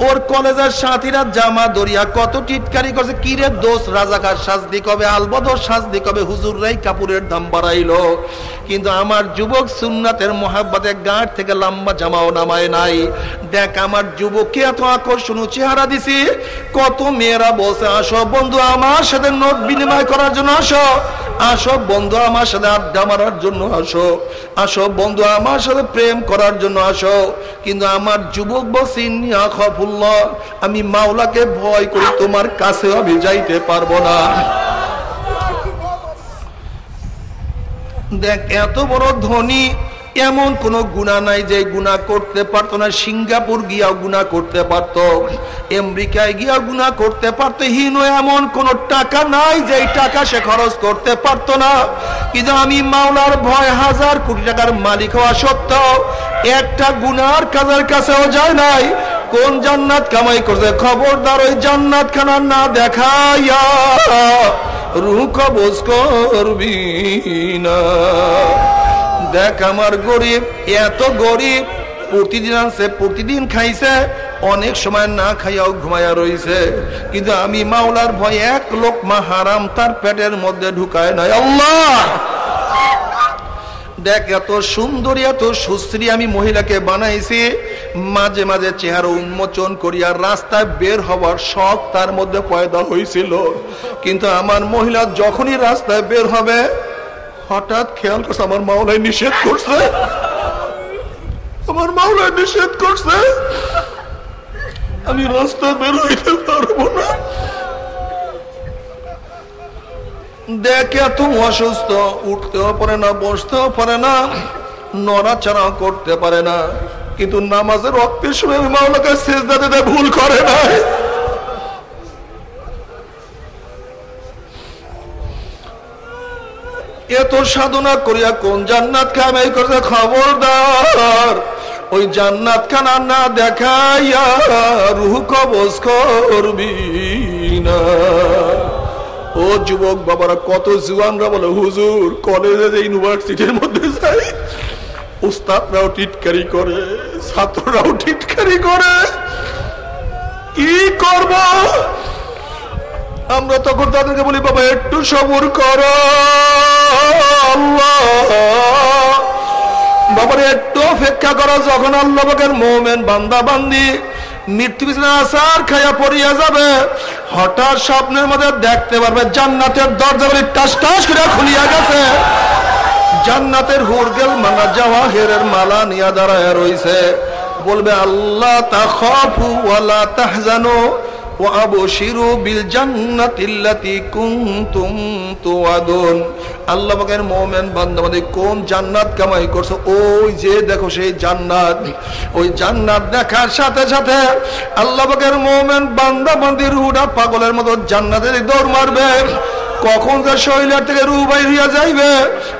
ওর কলেজের সাথীরা জামা ধরিয়া কত টিটকারি করছে কিরে দোষ, রাজাকার সাজদি কবে আলবদর সাজদি কবে হুজুর রাই কাপুরের দাম বাড়াইলো। কিন্তু আমার যুবক সুন্নাতের মহাব্বাতে গাঁট থেকে লম্বা জামাও নামায় নাই। দেখ আমার যুবককে এত আকর্ষণ চেহারা দিছি, কত মেয়েরা বলছে, আসো বন্ধু আমার সাথে নোট বিনিময় করার জন্য আসো। আসো বন্ধু আমার সাথে আড্ডা মারার জন্য আসো। আসো বন্ধু আমার সাথে প্রেম করার জন্য আসো। কিন্তু আমার যুবক খফুল্লাহ আমি মাওলাকে ভয় করি তোমার কাছে আমি যাইতে পারব না। দেখ, এত বড় ধনী, এমন কোন গুণা নাই যে গুণা করতে পারতো না। সিঙ্গাপুর গিয়া গুণা করতে পারত, আমেরিকায় গিয়া গুণা করতে পারত। হীন এমন কোন টাকা নাই যে টাকা সে খরচ করতে পারতো না। কিন্তু আমি মাওলার ভয় হাজার কোটি টাকার মালিক হওয়া সত্ত্বেও একটা গুনার কাজের কাছেও যায় নাই। কোন জান্নাত কামাই করছে? খবরদার ওই জান্নাত খানা না দেখাইয়া রু কবজ করবি না। দেখ আমার গরিব, এত গরিব, প্রতিদিন আনছে, প্রতিদিন খাইছে, অনেক সময় না খাইয়াও ঘুমাইয়া রইছে। কিন্তু আমি মাওলার ভয় এক লোক মা হারাম তার পেটের মধ্যে ঢুকায় নাই। আল্লাহ! দেখ, এত সুন্দরী, এত সুশ্রী আমি মহিলাকে বানাইছি। মাঝে মাঝে চেহারা উন্মোচন করিয়া রাস্তায় বের হওয়ার শখ তার মধ্যে পয়দা হয়েছিল কিন্তু আমার মহিলা যখনই রাস্তায় বের হবে, হঠাৎ খেয়াল করছে আমার মাওলায় নিষেধ করছে। আমার মাওলায় নিষেধ করছে। আমি রাস্তায় বের হইতে পারব না। দেখে এত অসুস্থ, উঠতেও পারে না, বসতেও পারে না, নড়াচড়াও করতে পারে না। কিন্তু নামাজের রক্তের সময় মাওলাকে শেষ দাঁড়িয়ে ভুল করে না এত সাধনা করিয়া কোন জান্নাত কামাই করছে খবরদার? ওই জান্নাত খানা না দেখাইয়া রুহ কবজ করবি না। ও যুবক বাবারা, কত জুয়ানরা বলে, হুজুর কলেজে যে ইউনিভার্সিটির মধ্যে যাই, উস্তাদরাও টিটকারি করে, ছাত্ররাও টিটকারি করে। কি করব? আমরা তখন তাদেরকে বলি, বাবা, একটু সবর কর। বাবার, একটু অপেক্ষা করো, যখন আল্লাহের মোমেন বান্দা বান্দি মৃত্যু আসার খাইয়া পড়িয়া যাবে। হঠাৎ স্বপ্নের মধ্যে দেখতে পারবে জান্নাতের দরজাগুলি টাস টাস করে খুলিয়া গেছে। জান্নাতের হুরগেল মানা যাওয়া হেরের মালা নিয়া দাঁড়ায় রইছে। বলবে, আল্লাহ তা খফু ওয়ালা তাহজানো। আল্লাহ মোমেন বান্দাবাদী কোন জান্নাত কামাই করছ? ওই যে দেখো সেই জান্নাত। ওই জান্নাত দেখার সাথে সাথে আল্লাহ পাকের মোমেন বান্দাবান্দি রুহটা পাগলের মতো জান্নাতের দৌড় মারবে। কখন যে শৈলার থেকে রু বাইর হইয়া যাইবে?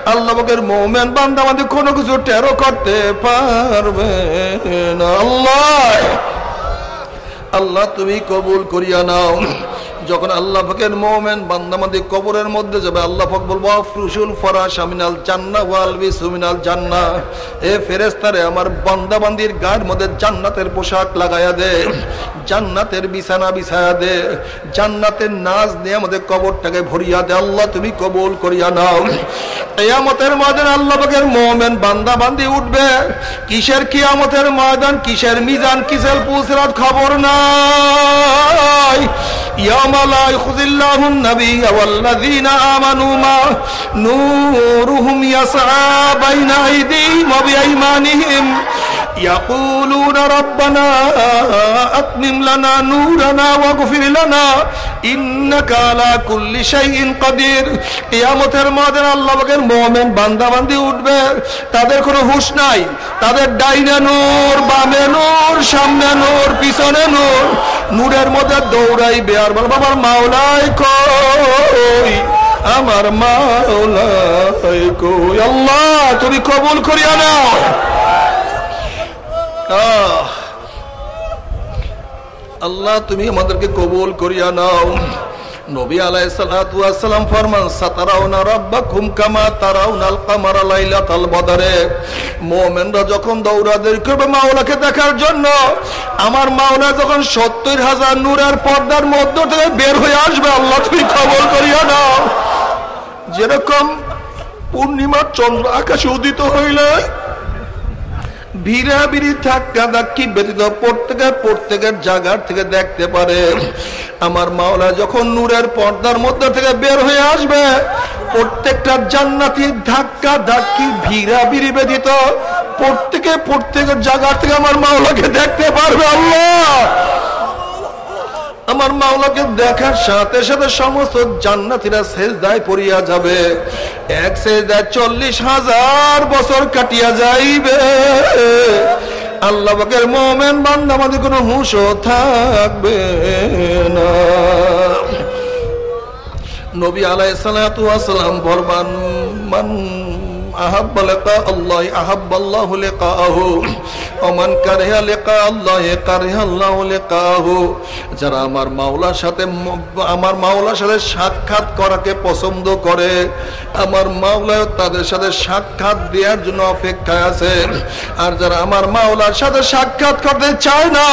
আল্লাহ পাকের মোমেন বান্দাবান্দি কোনো কিছু টেরো করতে পারবে না। আল্লাহ! আল্লাহ তুমি কবুল করিয়া নাও। যখন আল্লাহ ফকের মোমেন বান্দামাদি কবরের মধ্যে যাবে, আল্লাহ ফক বলব ফ্রুসুল ফরাস আমিনাল জান্না ওয়ালবি সুমিনাল জান্না। এ ফেরেস্তারে আমার বান্দাবান্দির গায়ের মধ্যে জান্নাতের পোশাক লাগাইয়া দে, জান্নাতের বিছানা বিছায়া দে, জান্নাতের নাচ দিয়ে আমাদের কবরটাকে ভরিয়া দে। আল্লাহ, তুমি কবুল করিয়া নাও। কিয়ামতের ময়দান আল্লাহ পাকের মোমেন বান্দা বান্দি উঠবে। কিসের কিয়ামতের ময়দান, কিসের মিজান, কিসের পুসরাত খবর নাই। يوم لا يخزي الله النبي والذين آمنوا ما نورهم يسعى بين أيديهم وبأيمانهم يقولون ربنا أتمم لنا نورنا واغفر لنا إنك على كل شيء قدير কিয়ামতের মাদের আল্লাহ পাকের মুমিন বান্দা বান্দি উঠবে তাদের কোনো হুঁশ নাই তাদের ডাইনে নূর বামে নূর সামনে নূর পিছনে নূর নূরের মধ্যে দৌড়াইবে আর বলবো আমার মাওলাই কই আমার মাওলাই কই আল্লাহ তুমি কবুল করিয়া নাও আল্লাহ, তুমি আমাদেরকে কবুল করিয়া নাও। নবী ফরমান মুমিনরা যখন করবে মাওলাকে দেখার জন্য, আমার মাওলা যখন সত্তর হাজার নূরের পর্দার মধ্য থেকে বের হয়ে আসবে, আল্লাহ তুমি কবল করিয়া নাও। যেরকম পূর্ণিমার চন্দ্র আকাশে উদিত হইলে ভিড়াভিড়ি ধাক্কা ধাক্কি ব্যতীত প্রত্যেকের প্রত্যেকের জায়গার থেকে দেখতে পারে। আমার মাওলা যখন নূরের পর্দার মধ্যে থেকে বের হয়ে আসবে, প্রত্যেকটা জান্নাতি ধাক্কা ধাক্কি ভিড়াভিড়ি ব্যতীত প্রত্যেকে প্রত্যেকের জায়গা থেকে আমার মাওলাকে দেখতে পারবে আল্লাহ। আমার মাওলাকে দেখার সাথে সাথে সমস্ত জান্নাতিরা সেজদায় পড়িয়া যাবে। এক সেজদায় চল্লিশ হাজার বছর কাটিয়া যাইবে। আল্লাহ বাকের মোমেন বান্দা আমাদের কোনো থাকবে না। নবী আলাই সালাম বরবান মান أحب لقاء الله أحب الله لقاءه ومن كره لقاء الله كره الله لقاءه যারা আমার মাওলার সাথে আমার মাওলার সাথে সাক্ষাৎ করাকে পছন্দ করে আমার মাওলায় তাদের সাথে সাক্ষাৎ দেওয়ার জন্য অপেক্ষায় আছে আর যারা আমার মাওলার সাথে সাক্ষাৎ করতে চায় না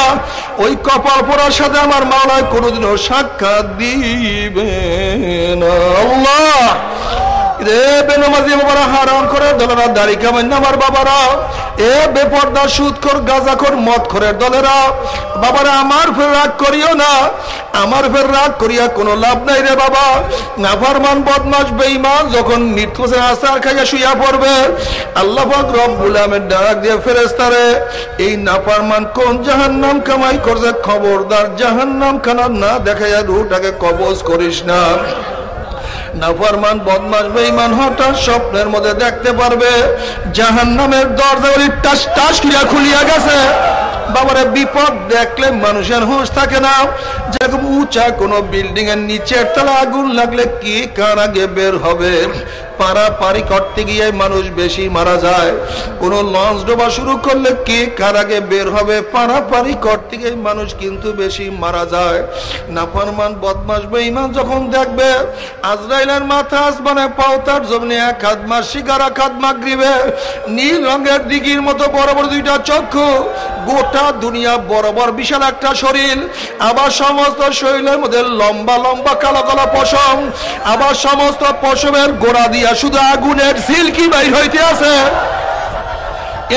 ওই কপাল পড়ার সাথে আমার মাওলায় কোনোদিনও সাক্ষাৎ দিবে না আল্লাহ রে বেনমাজি বাবারা করে দাড়ি আমার এ মদ আমার ফের রাগ করিও না। আমার ফের রাগ করিয়া কোনো লাভ নাই রে বাবা। যখন মৃত্যু আসার খাইয়া শুইয়া পড়বে, আল্লাহ ডাক দিয়ে ফেরেশতারে এই নাফারমান কোন জাহান্নাম কামাই করছে? খবরদার জাহান্নাম খানা না দেখাইয়া রুহটাকে কবজ করিস না। নাফরমান বদমাস বেঈমান হঠাৎ স্বপ্নের মধ্যে দেখতে পারবে। জাহান নামের দরজা টাস টাস করিয়া খুলিয়া গেছে। বাবারে বিপদ দেখলে মানুষের হুঁশ থাকে না। যেরকম উঁচা কোনো বিল্ডিং এর নিচের তলা আগুন লাগলে কি কার আগে বের হবে? পারাপারি করতে গিয়ে মানুষ বেশি মারা যায়। কোন লঞ্চ ডোবা শুরু করলে কে কার আগে বের হবে? পারাপারি করতে গিয়ে মানুষ কিন্তু বেশি মারা যায়। নাফরমান বদমাস বেঈমান যখন দেখবে, আজরাইলের মাথা আসমানে পাও তার জমিনে এক শিকার, এক হাত মাগরিবে নীল রঙের দিঘির মতো বড় বড় দুইটা চক্ষু। গোটা দুনিয়া বরাবর বিশাল একটা শরীর। আবার সমস্ত শরীরের মধ্যে লম্বা লম্বা কালো কালো পশম। আবার সমস্ত পশমের গোড়া দিয়া শুধু আগুনের সিল্কি বাইর হইতে আছে।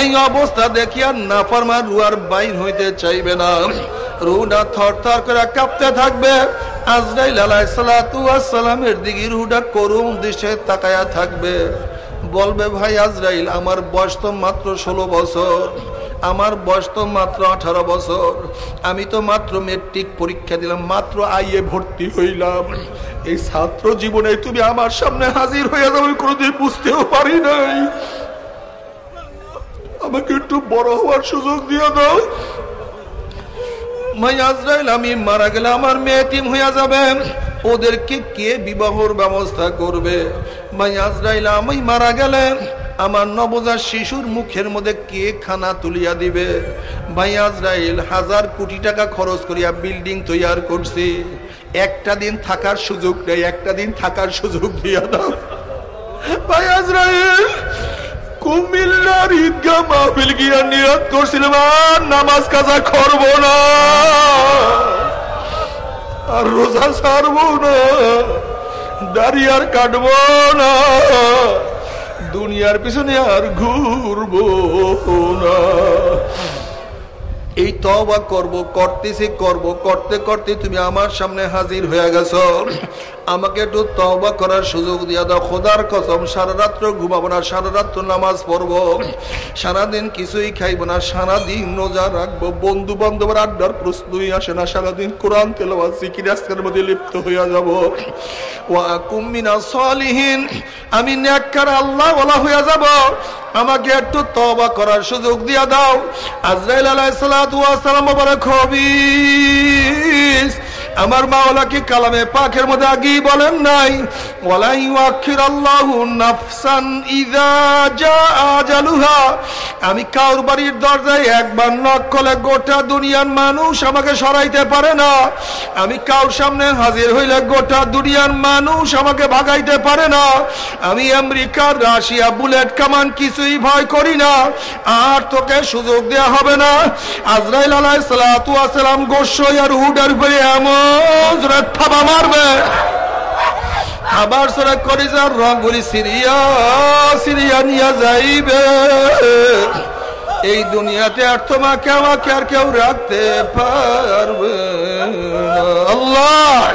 এই অবস্থা দেখিয়া নাফরমান রুয়ার বাইর হইতে চাইবে না। রুটা থর করে কাঁপতে থাকবে। আজরাইল আলাইসালামের দিকে রুটা করুন দৃশ্যে তাকায়া থাকবে। বলবে, ভাই আজরাইল, আমার বয়স তো মাত্র ষোলো বছর। আমার বয়স তো মাত্র আঠারো বছর। আমি তো মাত্র মেট্রিক পরীক্ষা দিলাম, মাত্র আইয়ে ভর্তি হইলাম। এই ছাত্র জীবনে তুমি আমার সামনে হাজির হয়ে যাবে কোনোদিন বুঝতেও পারি নাই। আমাকে একটু বড় হওয়ার সুযোগ দিয়ে দাও। মাই আজরাইল, আমি মারা গেলে আমার মেয়ে টিম হইয়া যাবে। ওদেরকে কে বিবাহর ব্যবস্থা করবে? আজরাইল আমি মারা গেলে আমার নবজাত শিশুর মুখের মধ্যে কে খানা তুলিয়া দিবে? ভাই আজরাইল, হাজার কোটি টাকা খরচ করিয়া বিল্ডিং তৈয়ার করছি। একটা দিন থাকার সুযোগ নেই একটা দিন থাকার সুযোগ দিয়া দাও। ভাই আজরাইল, কুমিল্লার ঈদগাহ মাহফিল গিয়া নিয়ত করছিলাম, আর নামাজ কাজা করব না। আর রোজা ছাড়বো না। দাড়ি আর কাটব না। দুনিয়ার পিছনে আর ঘুরবো না। এই তবা করব, করতেছি, করব, করতে করতে তুমি আমার সামনে হাজির হয়ে গেছো। আমাকে একটু তবা করার সুযোগ দিয়া দাও। খোদার কসম সারা রাত্র ঘুমাবো না সারা রাত্র নামাজ পড়ব। সারাদিন কিছুই খাইবো না, সারাদিন রোজা রাখব। বন্ধু বান্ধবের আড্ডার প্রশ্নই আসে না, সারাদিন কোরআন জিকির, আজকের মধ্যে লিপ্ত হইয়া যাব। ওয়া কুমিনা সলিহীন, আমি নেককার আল্লাহ ওলা হইয়া যাব। আমাকে একটু তবা করার সুযোগ দিয়া দাও। আজরাইল আলাইসালাম খবিস আমার মাওলা কি কালামে পাখের মধ্যে আগেই বলেন নাই? ওয়ালাই ওয়াক্ষির নাফসান আজালুহা আমি কাউর বাড়ির দরজায় একবার নক গোটা দুনিয়ার মানুষ আমাকে সরাইতে পারে না। আমি কাউর সামনে হাজির হইলে গোটা দুনিয়ার মানুষ আমাকে ভাগাইতে পারে না। আমি আমেরিকার, রাশিয়া, বুলেট কামান কিছুই ভয় করি না। আর তোকে সুযোগ দেয়া হবে না। আজরাইল ওয়াস সালাম গোস্বই আর হুডার উপরে এমন থাবা মারবে। রঙগুলি সিরিয়া সিরিয়া নিয়ে যাইবে। এই দুনিয়াতে আর তোমাকে আমাকে আর কেউ রাখতে পারবে আল্লাহ!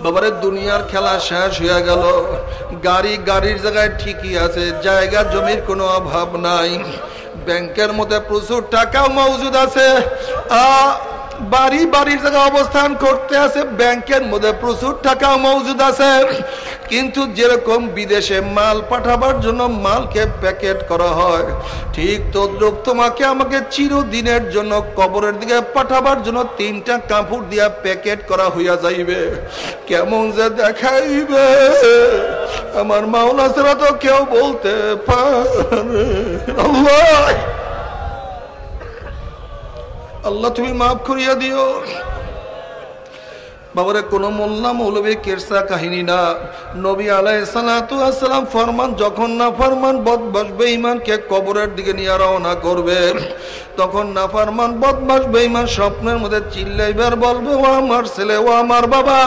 বাবারে, দুনিয়ার খেলা শেষ হয়ে গেল। গাড়ি গাড়ির জায়গায় ঠিকই আছে, জায়গা জমির কোনো অভাব নাই। ব্যাংকের মধ্যে প্রচুর টাকাও মজুদ আছে। বাড়ি বাড়ির জায়গায় অবস্থান করতে আছে, ব্যাংকের মধ্যে প্রচুর টাকা মজুদ আছে। কিন্তু যেরকম বিদেশে মাল পাঠাবার জন্য মালকে প্যাকেট করা হয়, ঠিক তদ্রুপ তোমাকে আমাকে চিরদিনের জন্য কবরের দিকে পাঠাবার জন্য তিনটা কাপড় দিয়া প্যাকেট করা হইয়া যাইবে। কেমন যে দেখাইবে, আমার মাওলা ছাড়া তো কেউ বলতে পারে। আল্লাহ! আল্লাহ তুমি মাফ করিয়া দিও। বাবারে, কোন মোল্লা মৌলবী কেরসা কাহিনী না। নবী আলাই সালাম ফরমান, যখন না ফরমান বদমাস বেঈমানকে কবরের দিকে নিয়ে রওনা করবে। তখন না ফরমান বদমাস বেঈমান স্বপ্নের মধ্যে চিল্লাইবার বলবে, ও আমার ছেলে, ও আমার বাবা,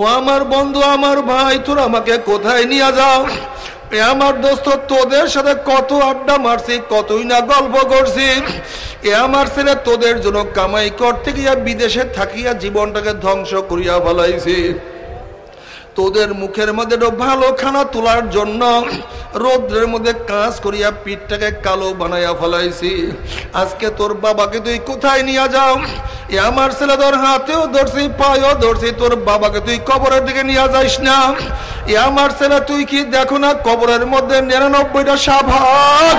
ও আমার বন্ধু, আমার ভাই, তোর আমাকে কোথায় নিয়ে যাও? আমার দোস্ত, তোদের সাথে কত আড্ডা মারছি, কতই না গল্প করছি। এ আমার ছেলে তোদের জন্য কামাই করতে গিয়া বিদেশে থাকিয়া জীবনটাকে ধ্বংস করিয়া ফেলাইছি। তোদের মুখের মধ্যে ভালো খানা তোলার জন্য রৌদ্রের মধ্যে কাজ করিয়া পিঠটাকে কালো বানাইয়া ফেলাইছি। আজকে তোর বাবাকে তুই কোথায় নিয়ে যাও? এ আমার ছেলে তোর হাতেও ধরছি, পায়েও ধরছি, তোর বাবাকে তুই কবরের দিকে নিয়ে যাইস না। এ আমার ছেলে, তুই কি দেখো না কবরের মধ্যে নিরানব্বইটা সাভাগ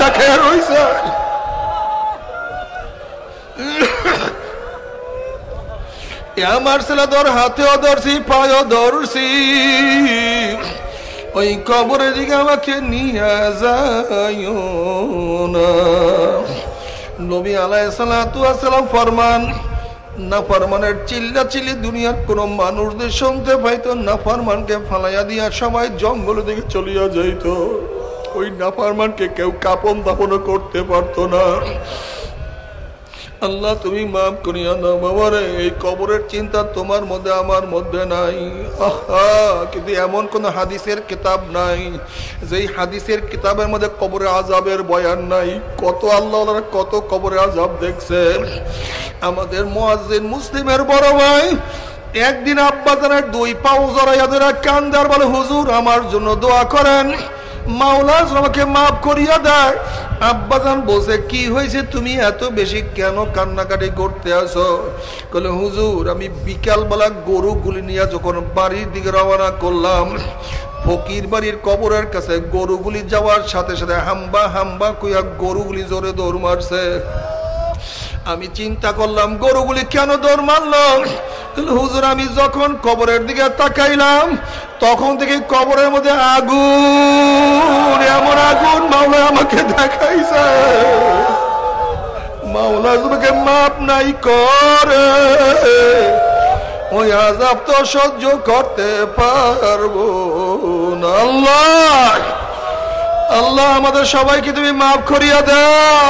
তাকে রয়েছে আমার ছেলে ধর হাতেও ধরছি, পায়েও ধরছি। ওই কবরের দিকে আমাকে নিয়ে যায় নবী আলাইসালাম ফরমান, না ফরমানের চিল্লা চিল্লি দুনিয়ার কোন মানুষদের শুনতে পাইতো, না ফরমানকে ফালাইয়া দিয়া সবাই জঙ্গলের দিকে চলিয়া যাইত। ওই নাফারমানকে কেউ কাপন দাপনও করতে পারতো না। আল্লাহ, তুমি মাফ করিয়া দাও বাবারে। এই কবরের চিন্তা তোমার মধ্যে, আমার মধ্যে নাই। আহা, কিন্তু এমন কোন হাদিসের কিতাব নাই, যেই হাদিসের কিতাবের মধ্যে কবরে আজাবের বয়ান নাই। কত আল্লাহ কত কবরে আজাব দেখছে আমাদের মোয়াজিন মুসলিমের বড় ভাই, একদিন আব্বাজানের দুই পাও জড়াইয়া ধরে কান্দার বলে, হুজুর, আমার জন্য দোয়া করেন। মাওলা আমাকে মাফ করিয়া দেয়। আব্বাজান বসে কি হয়েছে তুমি এত বেশি কেন কান্নাকাটি করতে আসো? বলে হুজুর, আমি বিকালবেলা গরুগুলি নিয়ে যখন বাড়ির দিকে রওনা করলাম, ফকির বাড়ির কবরের কাছে গরুগুলি যাওয়ার সাথে সাথে হাম্বা হাম্বা কুইয়া গরুগুলি জোরে দৌড় মারছে। আমি চিন্তা করলাম, গরুগুলি কেন দৌড় মারলাম হুজুর, আমি যখন কবরের দিকে তাকাইলাম, তখন থেকে কবরের মধ্যে আগুন, এমন আগুন, মাওলা আমাকে দেখাইছে। মাওলা তোমাকে মাপ নাই করে। ওই আজাব তো সহ্য করতে পারব আল্লাহ আল্লাহ আমাদের সবাইকে তুমি মাফ করিয়া দাও।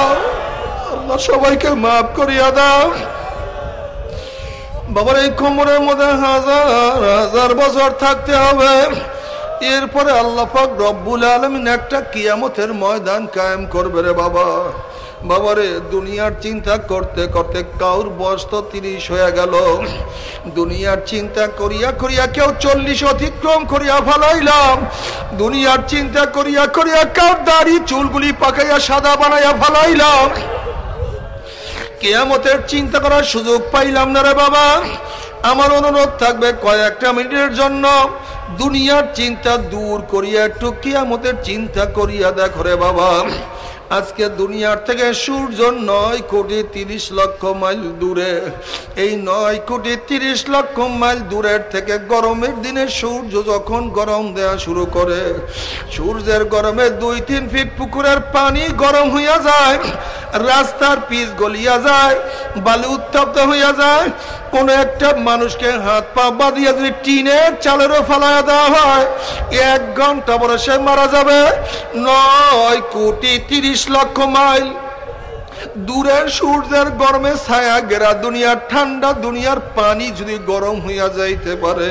আল্লাহ সবাইকে মাফ করিয়া দাও। বাবার এই কোমরের মধ্যে হাজার হাজার বছর থাকতে হবে। এরপরে আল্লাহ রব্বুল আলমিন একটা কিয়ামতের ময়দান কায়েম করবে রে বাবা। বাবারে, দুনিয়ার চিন্তা করতে করতে কাউর বয়স তো তিরিশ হয়ে গেল। দুনিয়ার চিন্তা করিয়া করিয়া কেউ চল্লিশ অতিক্রম করিয়া ফালাইলাম। দুনিয়ার চিন্তা করিয়া করিয়া কাউ দাড়ি, চুলগুলি পাকাইয়া সাদা বানাইয়া ফালাইলাম। কেয়ামতের চিন্তা করার সুযোগ পাইলাম না রে বাবা। আমার অনুরোধ থাকবে কয়েকটা মিনিটের জন্য। দুনিয়ার চিন্তা দূর করিয়া একটু কেয়ামতের চিন্তা করিয়া দেখো রে বাবা। আজকে দুনিয়ার থেকে সূর্য নয় কোটি তিরিশ লক্ষ মাইল দূরে। এই নয় কোটি তিরিশ লক্ষ মাইল দূরের থেকে গরমের দিনে সূর্য যখন গরম দেয়া শুরু করে, সূর্যের গরমে দুই তিন ফিট পুকুরের পানি গরম হইয়া যায়, রাস্তার পিচ গলিয়া যায়, বালি উত্তপ্ত হইয়া যায়। কোন একটা মানুষকে হাত পা বাঁধিয়া যদি টিনের চালেরও ফেলাইয়া দেওয়া হয়, এক ঘণ্টা পরে সে মারা যাবে। নয় কোটি তিরিশ লক্ষ মাইল। দূরের সূর্যের গরমে ছায়া গেরা দুনিয়ার ঠান্ডা, দুনিয়ার পানি যদি গরম হইয়া যাইতে পারে,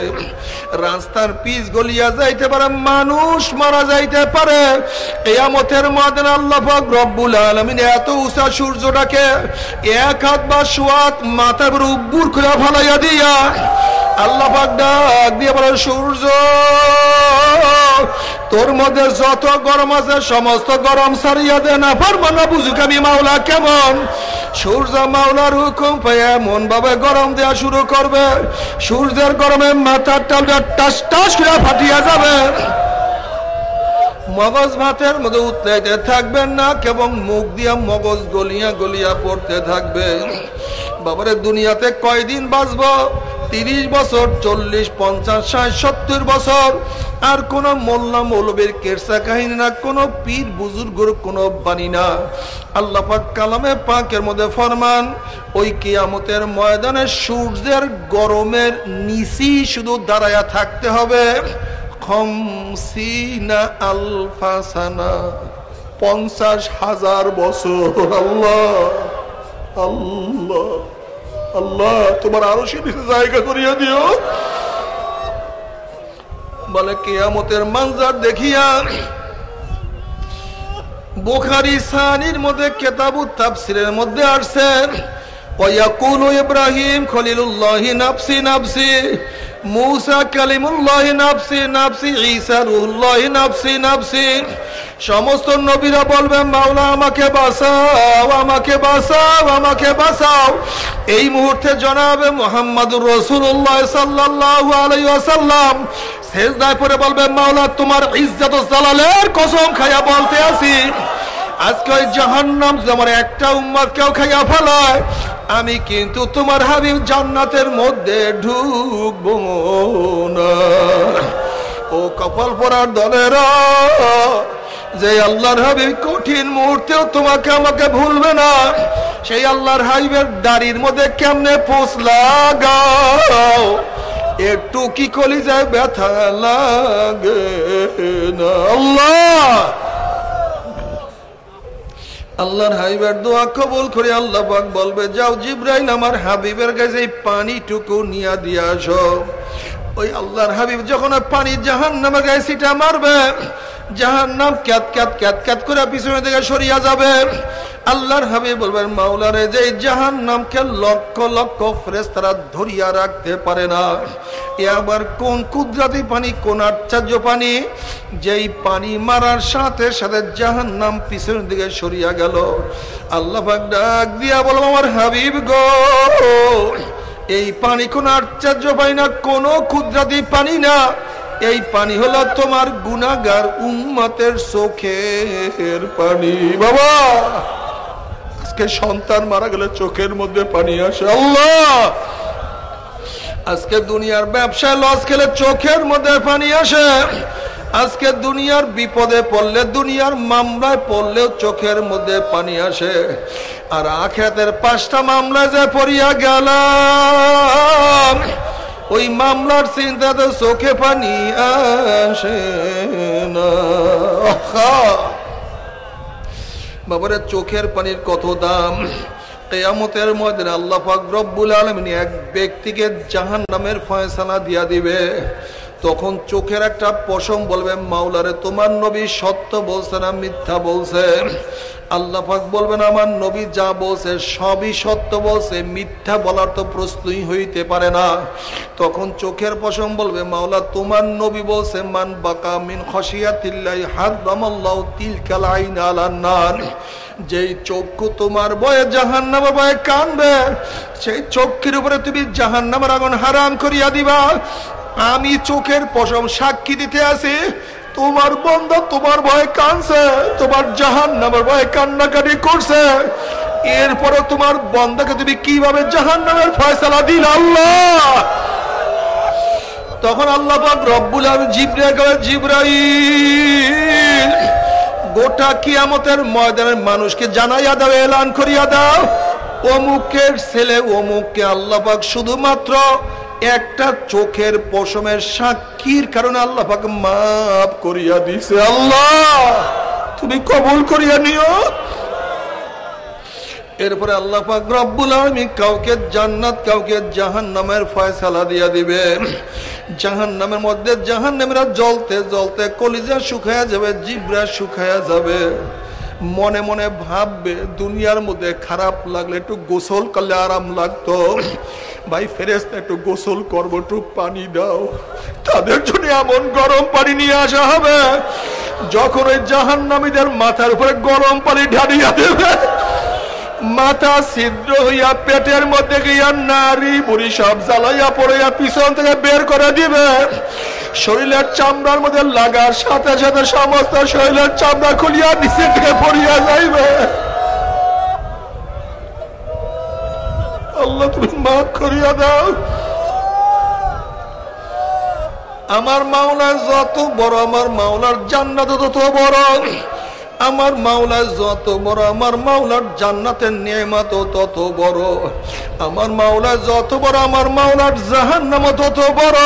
রাস্তার পিচ গলিয়া যাইতে পারে, মানুষ মারা যাইতে পারে। এয়ামতের মাদেন আল্লাহ রব্বুল আলমিন এত উষা সূর্যটাকে এক হাত বা সোয়াত মাথার উব্বুর করে ফালাইয়া দিয়া আল্লাহ ডাক দিয়ে বলে সূর্য, তোর মধ্যে যত গরম আছে, সমস্ত গরম সারিয়া দে না পারব না, বুঝুক আমি মাওলা কেমন? সূর্য মাওলার হুকুম পেয়ে মন ভাবে গরম দেওয়া শুরু করবে, সূর্যের গরমে মাথার টালটা টাস টাস করে ফাটিয়া যাবে। মগজ ভাতের মধ্যে উত্তাইতে থাকবেন না, কেবল মুখ দিয়া মগজ গলিয়া গলিয়া পড়তে থাকবে। বাবারে, দুনিয়াতে কয়দিন বাঁচব? তিরিশ বছর, চল্লিশ, পঞ্চাশ, ষাট, সত্তর বছর। আর কোন মোল্লা মৌলবীর কেরসা কাহিনী না, কোন পীর বুজুর্গর কোন বাণী না। আল্লাহ পাক কালামে পাকের মধ্যে ফরমান, ওই কিয়ামতের ময়দানে সূর্যের গরমের নিচি শুধু দাঁড়ায়া থাকতে হবে। খমসিনা আলফাসানা, পঞ্চাশ হাজার বছর। আল্লাহ আল্লাহ। আল্লাহ, তোমার আরও সে জায়গা করিয়া দিও। বলে, কেয়ামতের মানজার দেখিয়া বোখারি সানির মধ্যে কেতাবু তাফসিরের মধ্যে আসছেন ওয়াকুলু ইব্রাহিম খলিলুল্লাহি নাফসি নাফসি। মুসা কালিমুল্লাহ নাফসি নাফসি ঈসা রুহুল্লাহ নাফসি নাফসি। সমস্ত নবীরা বলবেন, মাওলা, আমাকে বাঁচাও আমাকে বাঁচাও আমাকে বাঁচাও। এই মুহূর্তে জনাবে মোহাম্মদুর রসুল্লাহ সাল্লাহ আলাইসাল্লাম শেষদায় পরে বলবেন, মাওলা, তোমার ইজ্জত জালালের কসম খাইয়া বলতে আসি। আজকে ওই জাহান্নাম আমার একটা উম্মাদ কেউ খাইয়া ফেলায় আমি কিন্তু তোমার হাবিব জান্নাতের মধ্যে ঢুকবো না। ও কপাল পরার দলেরা, যে আল্লাহর হাবিব কঠিন মুহূর্তেও তোমাকে আমাকে ভুলবে না, সেই আল্লাহর হাবিবের দাড়ির মধ্যে কেমনে পোষ লাগাও? একটু কি কলি যায় ব্যথা লাগে না। আল্লাহ! আল্লাহর হাবিবের দোয়া কবুল করে আল্লাহ বলবে, যাও জিব্রাইল আমার হাবিবের কাছে এই পানিটুকু নিয়ে দিয়ে আসো। ওই আল্লাহর হাবিব যখন পানি জাহান নামে গায়ে সিটা মারবে জাহান নাম ক্যাত ক্যাত ক্যাত ক্যাত করে পিছনে থেকে সরিয়া যাবে। আল্লাহর হাবিব বলবেন, মাওলারে, যে জাহান নামকে লক্ষ লক্ষ ফ্রেস তারা ধরিয়া রাখতে পারে না। এ আবার কোন কুদরাতি পানি, কোন আশ্চর্য পানি? যেই পানি মারার সাথে সাথে জাহান নাম পিছনের দিকে সরিয়া গেল। আল্লাহ ডাক দিয়া বলব, আমার হাবিব গো, এই পানি কোন আশ্চর্য পানি না, কোন ক্ষুদ্রাতি পানি না। এই পানি হলো তোমার গুনাগার উম্মতের চোখের পানি। বাবা! আজকে সন্তান মারা গেলে চোখের মধ্যে পানি আসে। আল্লাহ! আজকে দুনিয়ার ব্যবসায় লস খেলে চোখের মধ্যে পানি আসে। আজকে দুনিয়ার বিপদে পড়লে, দুনিয়ার মামলায় পড়লেও চোখের মধ্যে পানি আসে। আর আখেরাতের পাঁচটা মামলায় যে পড়িয়া গেলাম ওই মামলার চিন্তাতে চোখে পানি আসে না। বাবারে, চোখের পানির কত দাম? কেয়ামতের মধ্যে আল্লাহ পাক রব্বুল আলমিন এক ব্যক্তিকে জাহান নামের ফয়সালা দিয়া দিবে। তখন চোখের একটা পশম বলবে, মাওলারে, তোমার নবী সত্য বলছে না মিথ্যা বলছে? আল্লাহ পাক বলবেন, আমার নবী যা বলছে সবই সত্য বলছে, মিথ্যা বলার তো প্রশ্নই হইতে পারে না। তখন চোখের পশম বলবে, মাওলা, তোমার নবী বলছে, মান বাকা মিন খসিয়াতিল্লাই হাত রামাল্লাহ তিল কালাইন আলান্নার যেই চক্ষু তোমার বয়ে জাহান নামের বয়ে কানবে, সেই চক্ষের উপরে তুমি জাহান নামের আগুন হারাম করিয়া দিবা। আমি চোখের পশম সাক্ষী দিতে আছি তোমার বন্ধ, তোমার ভয়ে কানছে তোমার জাহান নামের ভয়ে কান্নাকাটি করছে। এরপরে তোমার বন্ধাকে তুমি কীভাবে জাহান নামের ফয়সালা দিল আল্লাহ? তখন আল্লাহ পাক রব্বুল আমি জিব্রাইল জিব্রাইল, গোটা কিয়ামতের ময়দানের মানুষকে জানাইয়া দাও, এলান করিয়া দাও। অমুকের ছেলে অমুককে আল্লাহ পাক শুধুমাত্র একটা চোখের পশমের সাক্ষীর কারণে আল্লাহ মাফ করিয়া দিছে আল্লাহ, তুমি কবুল করিয়া নিও। এরপরে আল্লাহ পাক রব্বুল আলামিন কাউকে জান্নাত, কাউকে জাহান্নামের ফয়সালা দিয়া দিবে। জাহান্নামের মধ্যে জাহান্নামীরা জ্বলতে জ্বলতে কলিজা শুকায়া যাবে, জিব্রা শুকায়া যাবে। মনে মনে ভাববে, দুনিয়ার মধ্যে খারাপ লাগলে একটু গোসল করলে আরাম লাগতো। ভাই ফেরেস্তা একটু গোসল করব, একটু পানি দাও। তাদের জন্য এমন গরম পানি নিয়ে আসা হবে, যখন ওই জাহান নামীদের মাথার উপরে গরম পানি ঢালিয়া দেবে। মাথা ছিদ্র হইয়া পেটের মধ্যে গিয়া নারী বুড়ি সব জ্বালাইয়া পড়িয়া পিছন থেকে বের করে দিবে। শরীরের চামড়ার মধ্যে লাগার সাথে সাথে সমস্ত শরীরের চামড়া খুলিয়া নিচে থেকে পড়িয়া যাইবে। আল্লাহ, তুমি মাফ করিয়া দাও। আমার মাওলা যত বড়, আমার মাওলার জান্নাত তত বড়। আমার মাওলা যত বড়, আমার মাওলার জান্নাতের নিয়মাত তত বড়। আমার মাওলা যত বড়, আমার মাওলার জাহান্নাম তত বড়।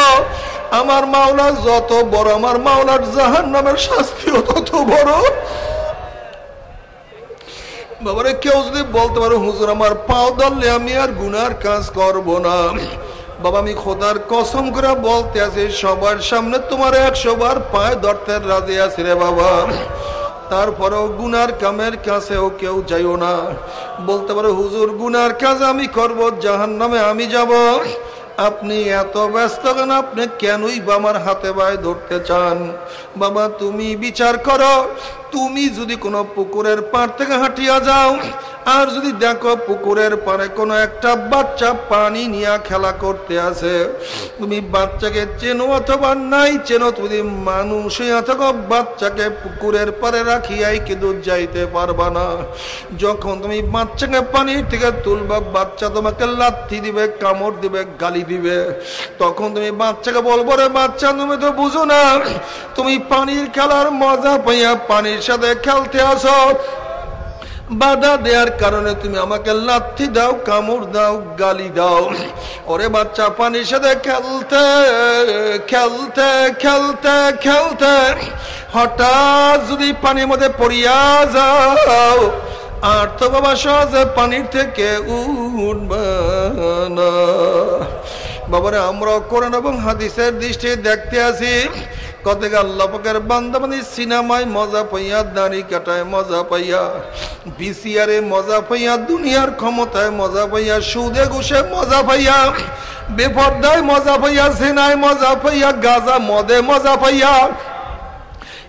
আমার মাওলা যত বড়, আমার মাওলার জাহান্নামের শাস্তিও তত বড়। বাবারে, কেউ যদি বলতে পারো, হুজুর, আমার পাও ধরলে আমি আর গুনার কাজ করব না। বাবা, আমি খোদার কসম করে বলতে আছি, সবার সামনে তোমার একশো বার পায়ে ধরতে রাজি আছি রে বাবা। তারপরেও গুনার কামের কাছেও কেউ যাইও না। বলতে পারো, হুজুর, গুনার কাজ আমি করব জাহান নামে আমি যাব। আপনি এত ব্যস্ত কেন? আপনি কেনই বা আমার হাতে বায় ধরতে চান? বাবা, তুমি বিচার করো। তুমি যদি কোনো পুকুরের পার থেকে হাঁটিয়া যাও, আর যদি দেখো পুকুরের পারে কোনো একটা বাচ্চা পানি নিয়ে খেলা করতে আছে, তুমি বাচ্চাকে চেনো অথবা নাই চেনো, তুমি মানুষ অথবা বাচ্চাকে পুকুরের পারে রাখিয়াই কিন্তু যাইতে পারবা না। যখন তুমি বাচ্চাকে পানির থেকে তুলবা, বাচ্চা তোমাকে লাথি দিবে, কামড় দিবে, গালি দিবে, তখন তুমি বাচ্চাকে বলব, রে বাচ্চা, তুমি তো বুঝো না, তুমি পানির খেলার মজা পাইয়া পানির সাথে খেলতে আসো। বাধা দেওয়ার কারণে তুমি আমাকে লাথি দাও, কামড় দাও, গালি দাও। ওরে বাচ্চা, পানির সাথে খেলতে খেলতে খেলতে খেলতে। হঠাৎ যদি পানির মধ্যে পড়িয়া যাও, আর তো বাবা সহজে পানির থেকে উঠবে না। বাবারে আমরা কোরআন এবং হাদিসের দৃষ্টি দেখতে আছি কতকে আল্লাপকের বান্দাবানি সিনেমায় মজা পাইয়া, দাড়ি কাটায় মজা পাইয়া, বিসিআরে মজা পাইয়া, দুনিয়ার ক্ষমতায় মজা পাইয়া, সুদে ঘুষে মজা পাইয়া, বেপর্দায় মজা পাইয়া সিনায় মজা পাইয়া, গাজা মদে মজা পাইয়া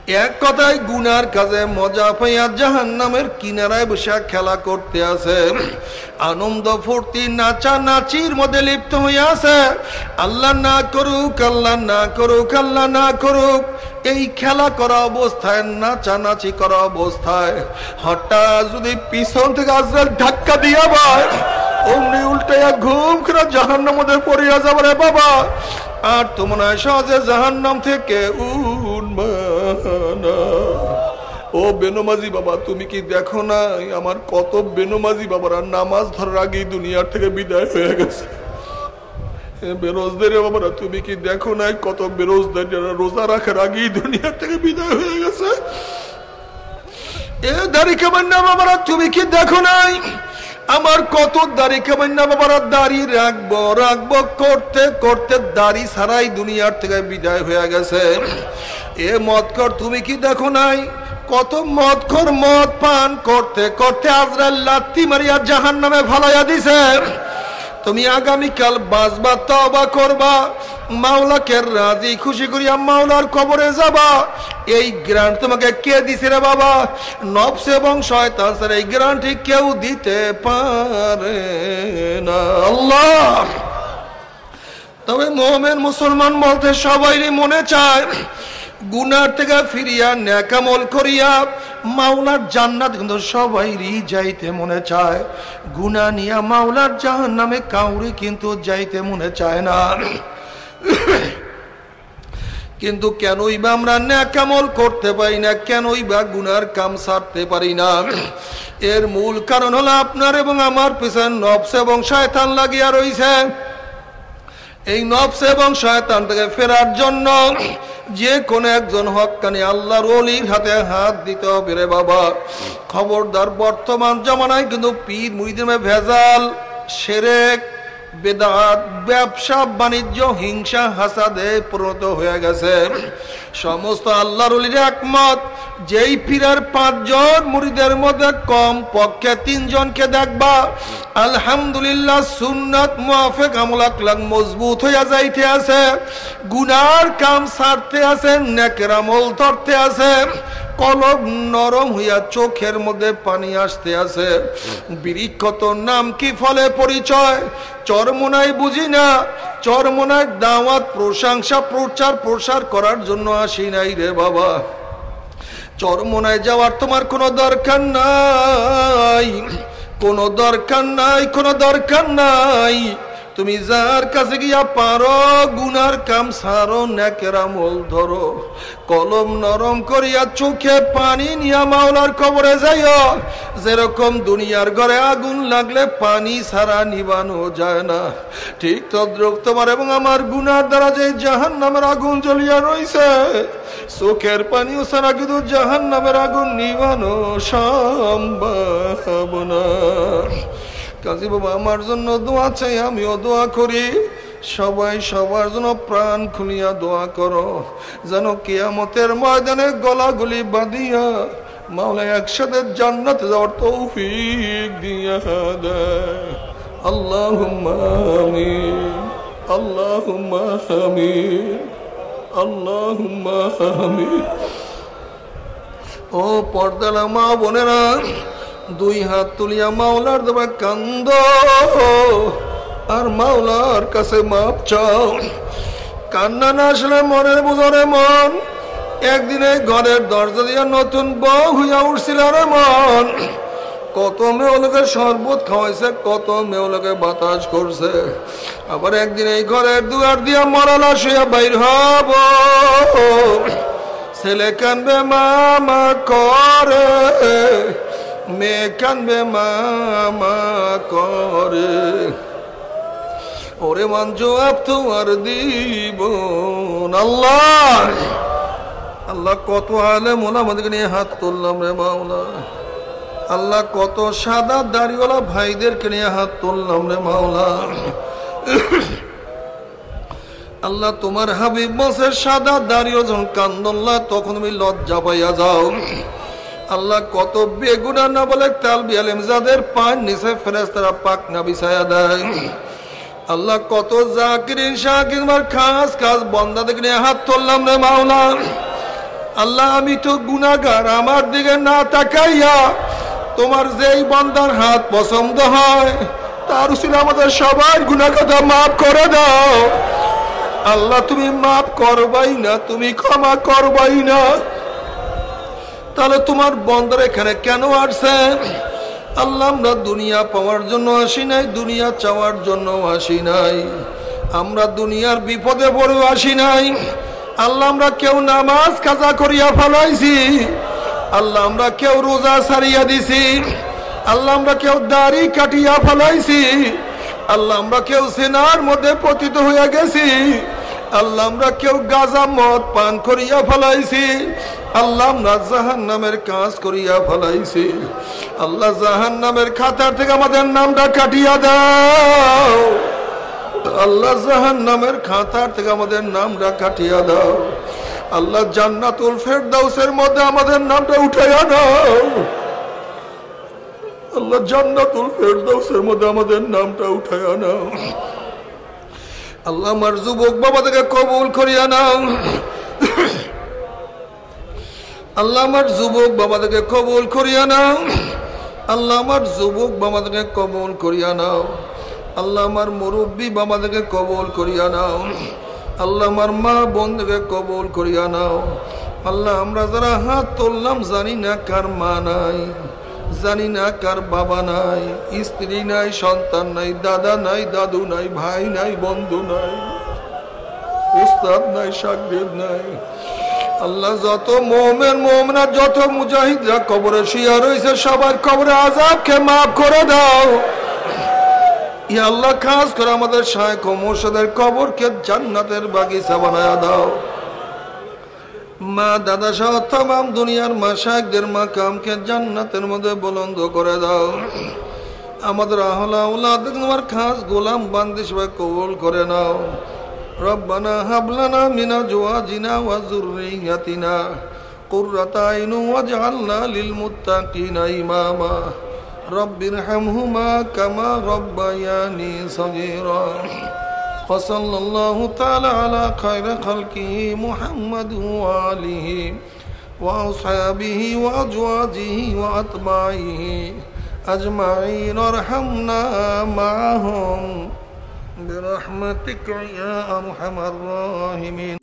এক কথায় গুনার কাজে মজা পাইয়া জাহান নামের কিনারায় বসে খেলা করতে আছে। আনন্দ ফুর্তি নাচা নাচির মধ্যে লিপ্ত হয়ে আছে। আল্লাহ না করুক, আল্লাহ না করুক, আল্লাহ না করুক, এই খেলা করা অবস্থায় নাচা নাচি করা অবস্থায়, হঠাৎ যদি পিছন থেকে আজরাল ধাক্কা দিয়া পায় অমনি উল্টাইয়া ঘুম করে জাহান্নার মধ্যে পড়িয়া যাবে বাবা আর তো হয় সহজে জাহান্নাম থেকে উঠবে না ও বেনমাজি বাবা, তুমি কি দেখো না আমার কত বেনমাজি বাবারা নামাজ ধরার আগেই দুনিয়ার থেকে বিদায় হয়ে গেছে। বেরোজদারি বাবারা, তুমি কি দেখো নাই কত বেরোজদার যারা রোজা রাখার আগেই দুনিয়ার থেকে বিদায় হয়ে গেছে? এ দাড়ি কেমন না বাবারা, তুমি কি দেখো নাই? আমার কত দাড়ি কেমন না বাবারা দাড়ি রাখব রাখব, করতে করতে দাড়ি সারাই দুনিয়ার থেকে বিদায় হয়ে গেছে। এ মদ কর তুমি কি দেখো নাই? কত মদ কর মদ পান করতে করতে আজরাল লাত্তি মারিয়া জাহান নামে ভালাইয়া দিছে। তুমি আগামীকাল বাঁচবা তবা করবা, মাওলাকে রাজি, খুশি করিয়া মাওলার কবরে যাবা। এই গ্রান্ট তোমাকে কে দিছে রে বাবা? নবস এবং শয়তান স্যার এই গ্রান্টটি কেউ দিতে পারে না। আল্লাহ! তবে মোহামেন মুসলমান বলতে সবাই মনে চায় গুনার থেকে ফিরিয়া ন্যাকামল করিয়া মাওলার জান্নাত কিন্তু সবাইরই যাইতে মনে চায়। গুনা নিয়া মাওলার জাহান নামে কাউরি কিন্তু যাইতে মনে চায় না। কিন্তু কেনই বা আমরা ন্যাকামল করতে পারি না, কেনই বা গুনার কাম সারতে পারি না। এর মূল কারণ হলো আপনার এবং আমার পিছনে নবস এবং শয়তান লাগিয়া রয়েছে এই নফস এবং শয়তান থেকে ফেরার জন্য যে কোনো একজন হকানি আল্লাহর অলির হাতে হাত দিতে হবে রে বাবা। খবরদার বর্তমান জমানায় কিন্তু পীর মুড়িদমে ভেজাল, সেরেক বেদাত, ব্যবসা, বাণিজ্য, হিংসা, হাসাদে পরিণত হয়ে গেছে। সমস্ত আল্লাহর অলির একমত, যেই পীরের পাঁচজন মুড়িদের মধ্যে কম পক্ষে তিনজনকে দেখবা, আলহামদুলিল্লাহ সুন্নাত, মুআফিক আমল মজবুত হইয়া যাইতে আছে। গুনার কাম সারতে আছে, নেকের আমল ধরতে আছে। কলব নরম হইয়া চোখের মধ্যে পানি আসতে আছে। বৃক্ষত নাম কি ফলে পরিচয়? চরমোনাই বুঝি না। চরমোনায় দাওয়াত, প্রশংসা, প্রচার, প্রসার করার জন্য আসি নাই রে বাবা। চরমোনায় যাওয়ার তোমার কোনো দরকার নাই। কোনো দরকার নাই, কোনো দরকার নাই। তুমি যার কাছে গিয়া পারো, গুনার কাম সারো, নেকের আমল ধরো। কলম নরম করিয়া চোখে পানি নিয়া মাওলার কবরে যাইও। যেরকম দুনিয়ার ঘরে আগুন লাগলে পানি সারা নিবানো যায় না। ঠিক তদ্রুপ তোমার এবং আমার গুনার দ্বারা যে জাহান নামের আগুন জ্বলিয়া রইছে, চোখের পানিও সারা কিন্তু জাহান নামের আগুন নিবানো সম্ভব না। কাজী বাবা, আমার জন্য দোয়া চাই, আমিও দোয়া করি। সবাই সবার জন্য প্রাণ খুলিয়া দোয়া করো, যেন কেয়ামতের ময়দানে গলাগুলি বাঁধিয়া মাওলা একসাথে জান্নাতে যাওয়ার তৌফিক দিয়া দেয়। আল্লাহ আমিন আল্লাহ আল্লাহ ও পর্দালা মা বোনেরা দুই হাত তুলিয়া মাওলার দেবা কান্দ। আর মাওলার কাছে মাপ চাও। কান্না না আসলে মনের বুঝরে মন। একদিনে ঘরের দরজা দিয়া নতুন বউ হইয়া উঠছিল রে মন। কত মেয়েলোকে শরবত খাওয়াইছে, কত মেয়েলোকে বাতাস করছে। আবার একদিন এই ঘরের দুয়ার দিয়া মরালা শুয়া বাইর হব। ছেলে কানবে, মামা করে। মেয়ে কানবে মামা করে। ওরে মান জবাব তোমার দিব আল্লাহ! আল্লাহ কত আলে মোলা আমাদেরকে নিয়ে হাত তুললাম রে মাওলা। আল্লাহ কত সাদা দাড়িওয়ালা ভাইদেরকে নিয়ে হাত তুললাম রে মাওলা। আল্লাহ তোমার হাবিব বসে সাদা দাঁড়িয়ে যখন কান্দল্লা তখন তুমি লজ্জা পাইয়া যাও। আল্লাহ কত বেগুনা না বলে তাল বিয়ালিম যাদের পান নিচে ফেরেস তারা পাক না বিছায়া দেয়। আল্লাহ কত জাকিরিন শাকির খাস খাস বন্দা দেখে হাত তুললাম রে মাওলা। আল্লাহ আমি তো গুনাগার আমার দিকে না তাকাইয়া তোমার যেই বন্দার হাত পছন্দ হয়, তার ছিল আমাদের সবার গুণাগাথা মাফ করে দাও। আল্লাহ তুমি মাফ করবাই না, তুমি ক্ষমা করবাই না। তাহলে তোমার বন্দর এখানে কেন আসছে? আল্লাহ, আমরা দুনিয়া পাওয়ার জন্য আসি নাই, দুনিয়া চাওয়ার জন্য আসি নাই। আমরা দুনিয়ার বিপদে পড়েও আসি নাই। আল্লাহ, আমরা কেউ নামাজ কাজা করিয়া ফেলাইছি। আল্লাহ, আমরা কেউ রোজা সারিয়া দিছি। আল্লাহ, আমরা কেউ দাড়ি কাটিয়া ফেলাইছি। আল্লাহ, আমরা কেউ সেনার মধ্যে পতিত হইয়া গেছি। আল্লাহ, আমরা কেউ গাজা মদ পান করিয়া ফেলাইছি। আল্লাহ, আমরা জাহান নামের কাজ করিয়া ফেলাইছি। আল্লাহ জাহান নামের খাতার থেকে আমাদের নামটা কাটিয়া দাও। আল্লাহ জাহান নামের খাতার থেকে আমাদের নামটা কাটিয়া দাও। আল্লাহ, জান্নাতুল ফেরদাউসের মধ্যে আমাদের নামটা উঠাইয়া দাও। আল্লাহ, জান্নাতুল ফেরদাউসের মধ্যে আমাদের নামটা উঠাইয়া নাও আল্লাহ আমার যুবক বাবা থেকে কবুল করিয়া নাও। আল্লাহ আমার যুবক বাবা থেকে কবুল করিয়া নাও। আল্লাহ আমার যুবক বাবা থেকে কবুল করিয়া নাও। আল্লাহ আমার মুরব্বী বাবা থেকে কবুল করিয়া নাও। আল্লাহ আমার মা বোন থেকে কবুল করিয়া নাও। আল্লাহ, আমরা যারা হাত তুললাম জানি না কার মা নাই। জানি না কার বাবা নাই, স্ত্রী নাই, সন্তান নাই, দাদা নাই, দাদু নাই, ভাই নাই, বন্ধু নাই, উস্তাদ নাই সাকদের নাই। আল্লাহ যত মোমেন, মোমনা, যত মুজাহিদরা কবরে শুয়া রয়েছে, সবার কবরে আজাবকে মাফ করে দাও। আল্লাহ খাস করে আমাদের শায়খ মোর্শেদের কবরকে জান্নাতের বাগিচা বানায়া দাও। মা দাদা সহ তাম দুনিয়ার মা শায়কদের মা কামকে জান্নাতের মধ্যে বলন্দ করে দাও আমাদের আহলা উল্লাহ তোমার খাস গোলাম বান্দিস কবুল করে নাও ربنا هب لنا من ازواجنا وذريتنا قرة عين واجعلنا للمتقين اماما رب ارحمهما كما ربياني صغيرا وصلى الله تعالى على خير خلقه محمد وآله وأصحابه وأزواجه وأتباعه أجمعين ارحمنا معهم برحمتك يا أرحم الراحمين.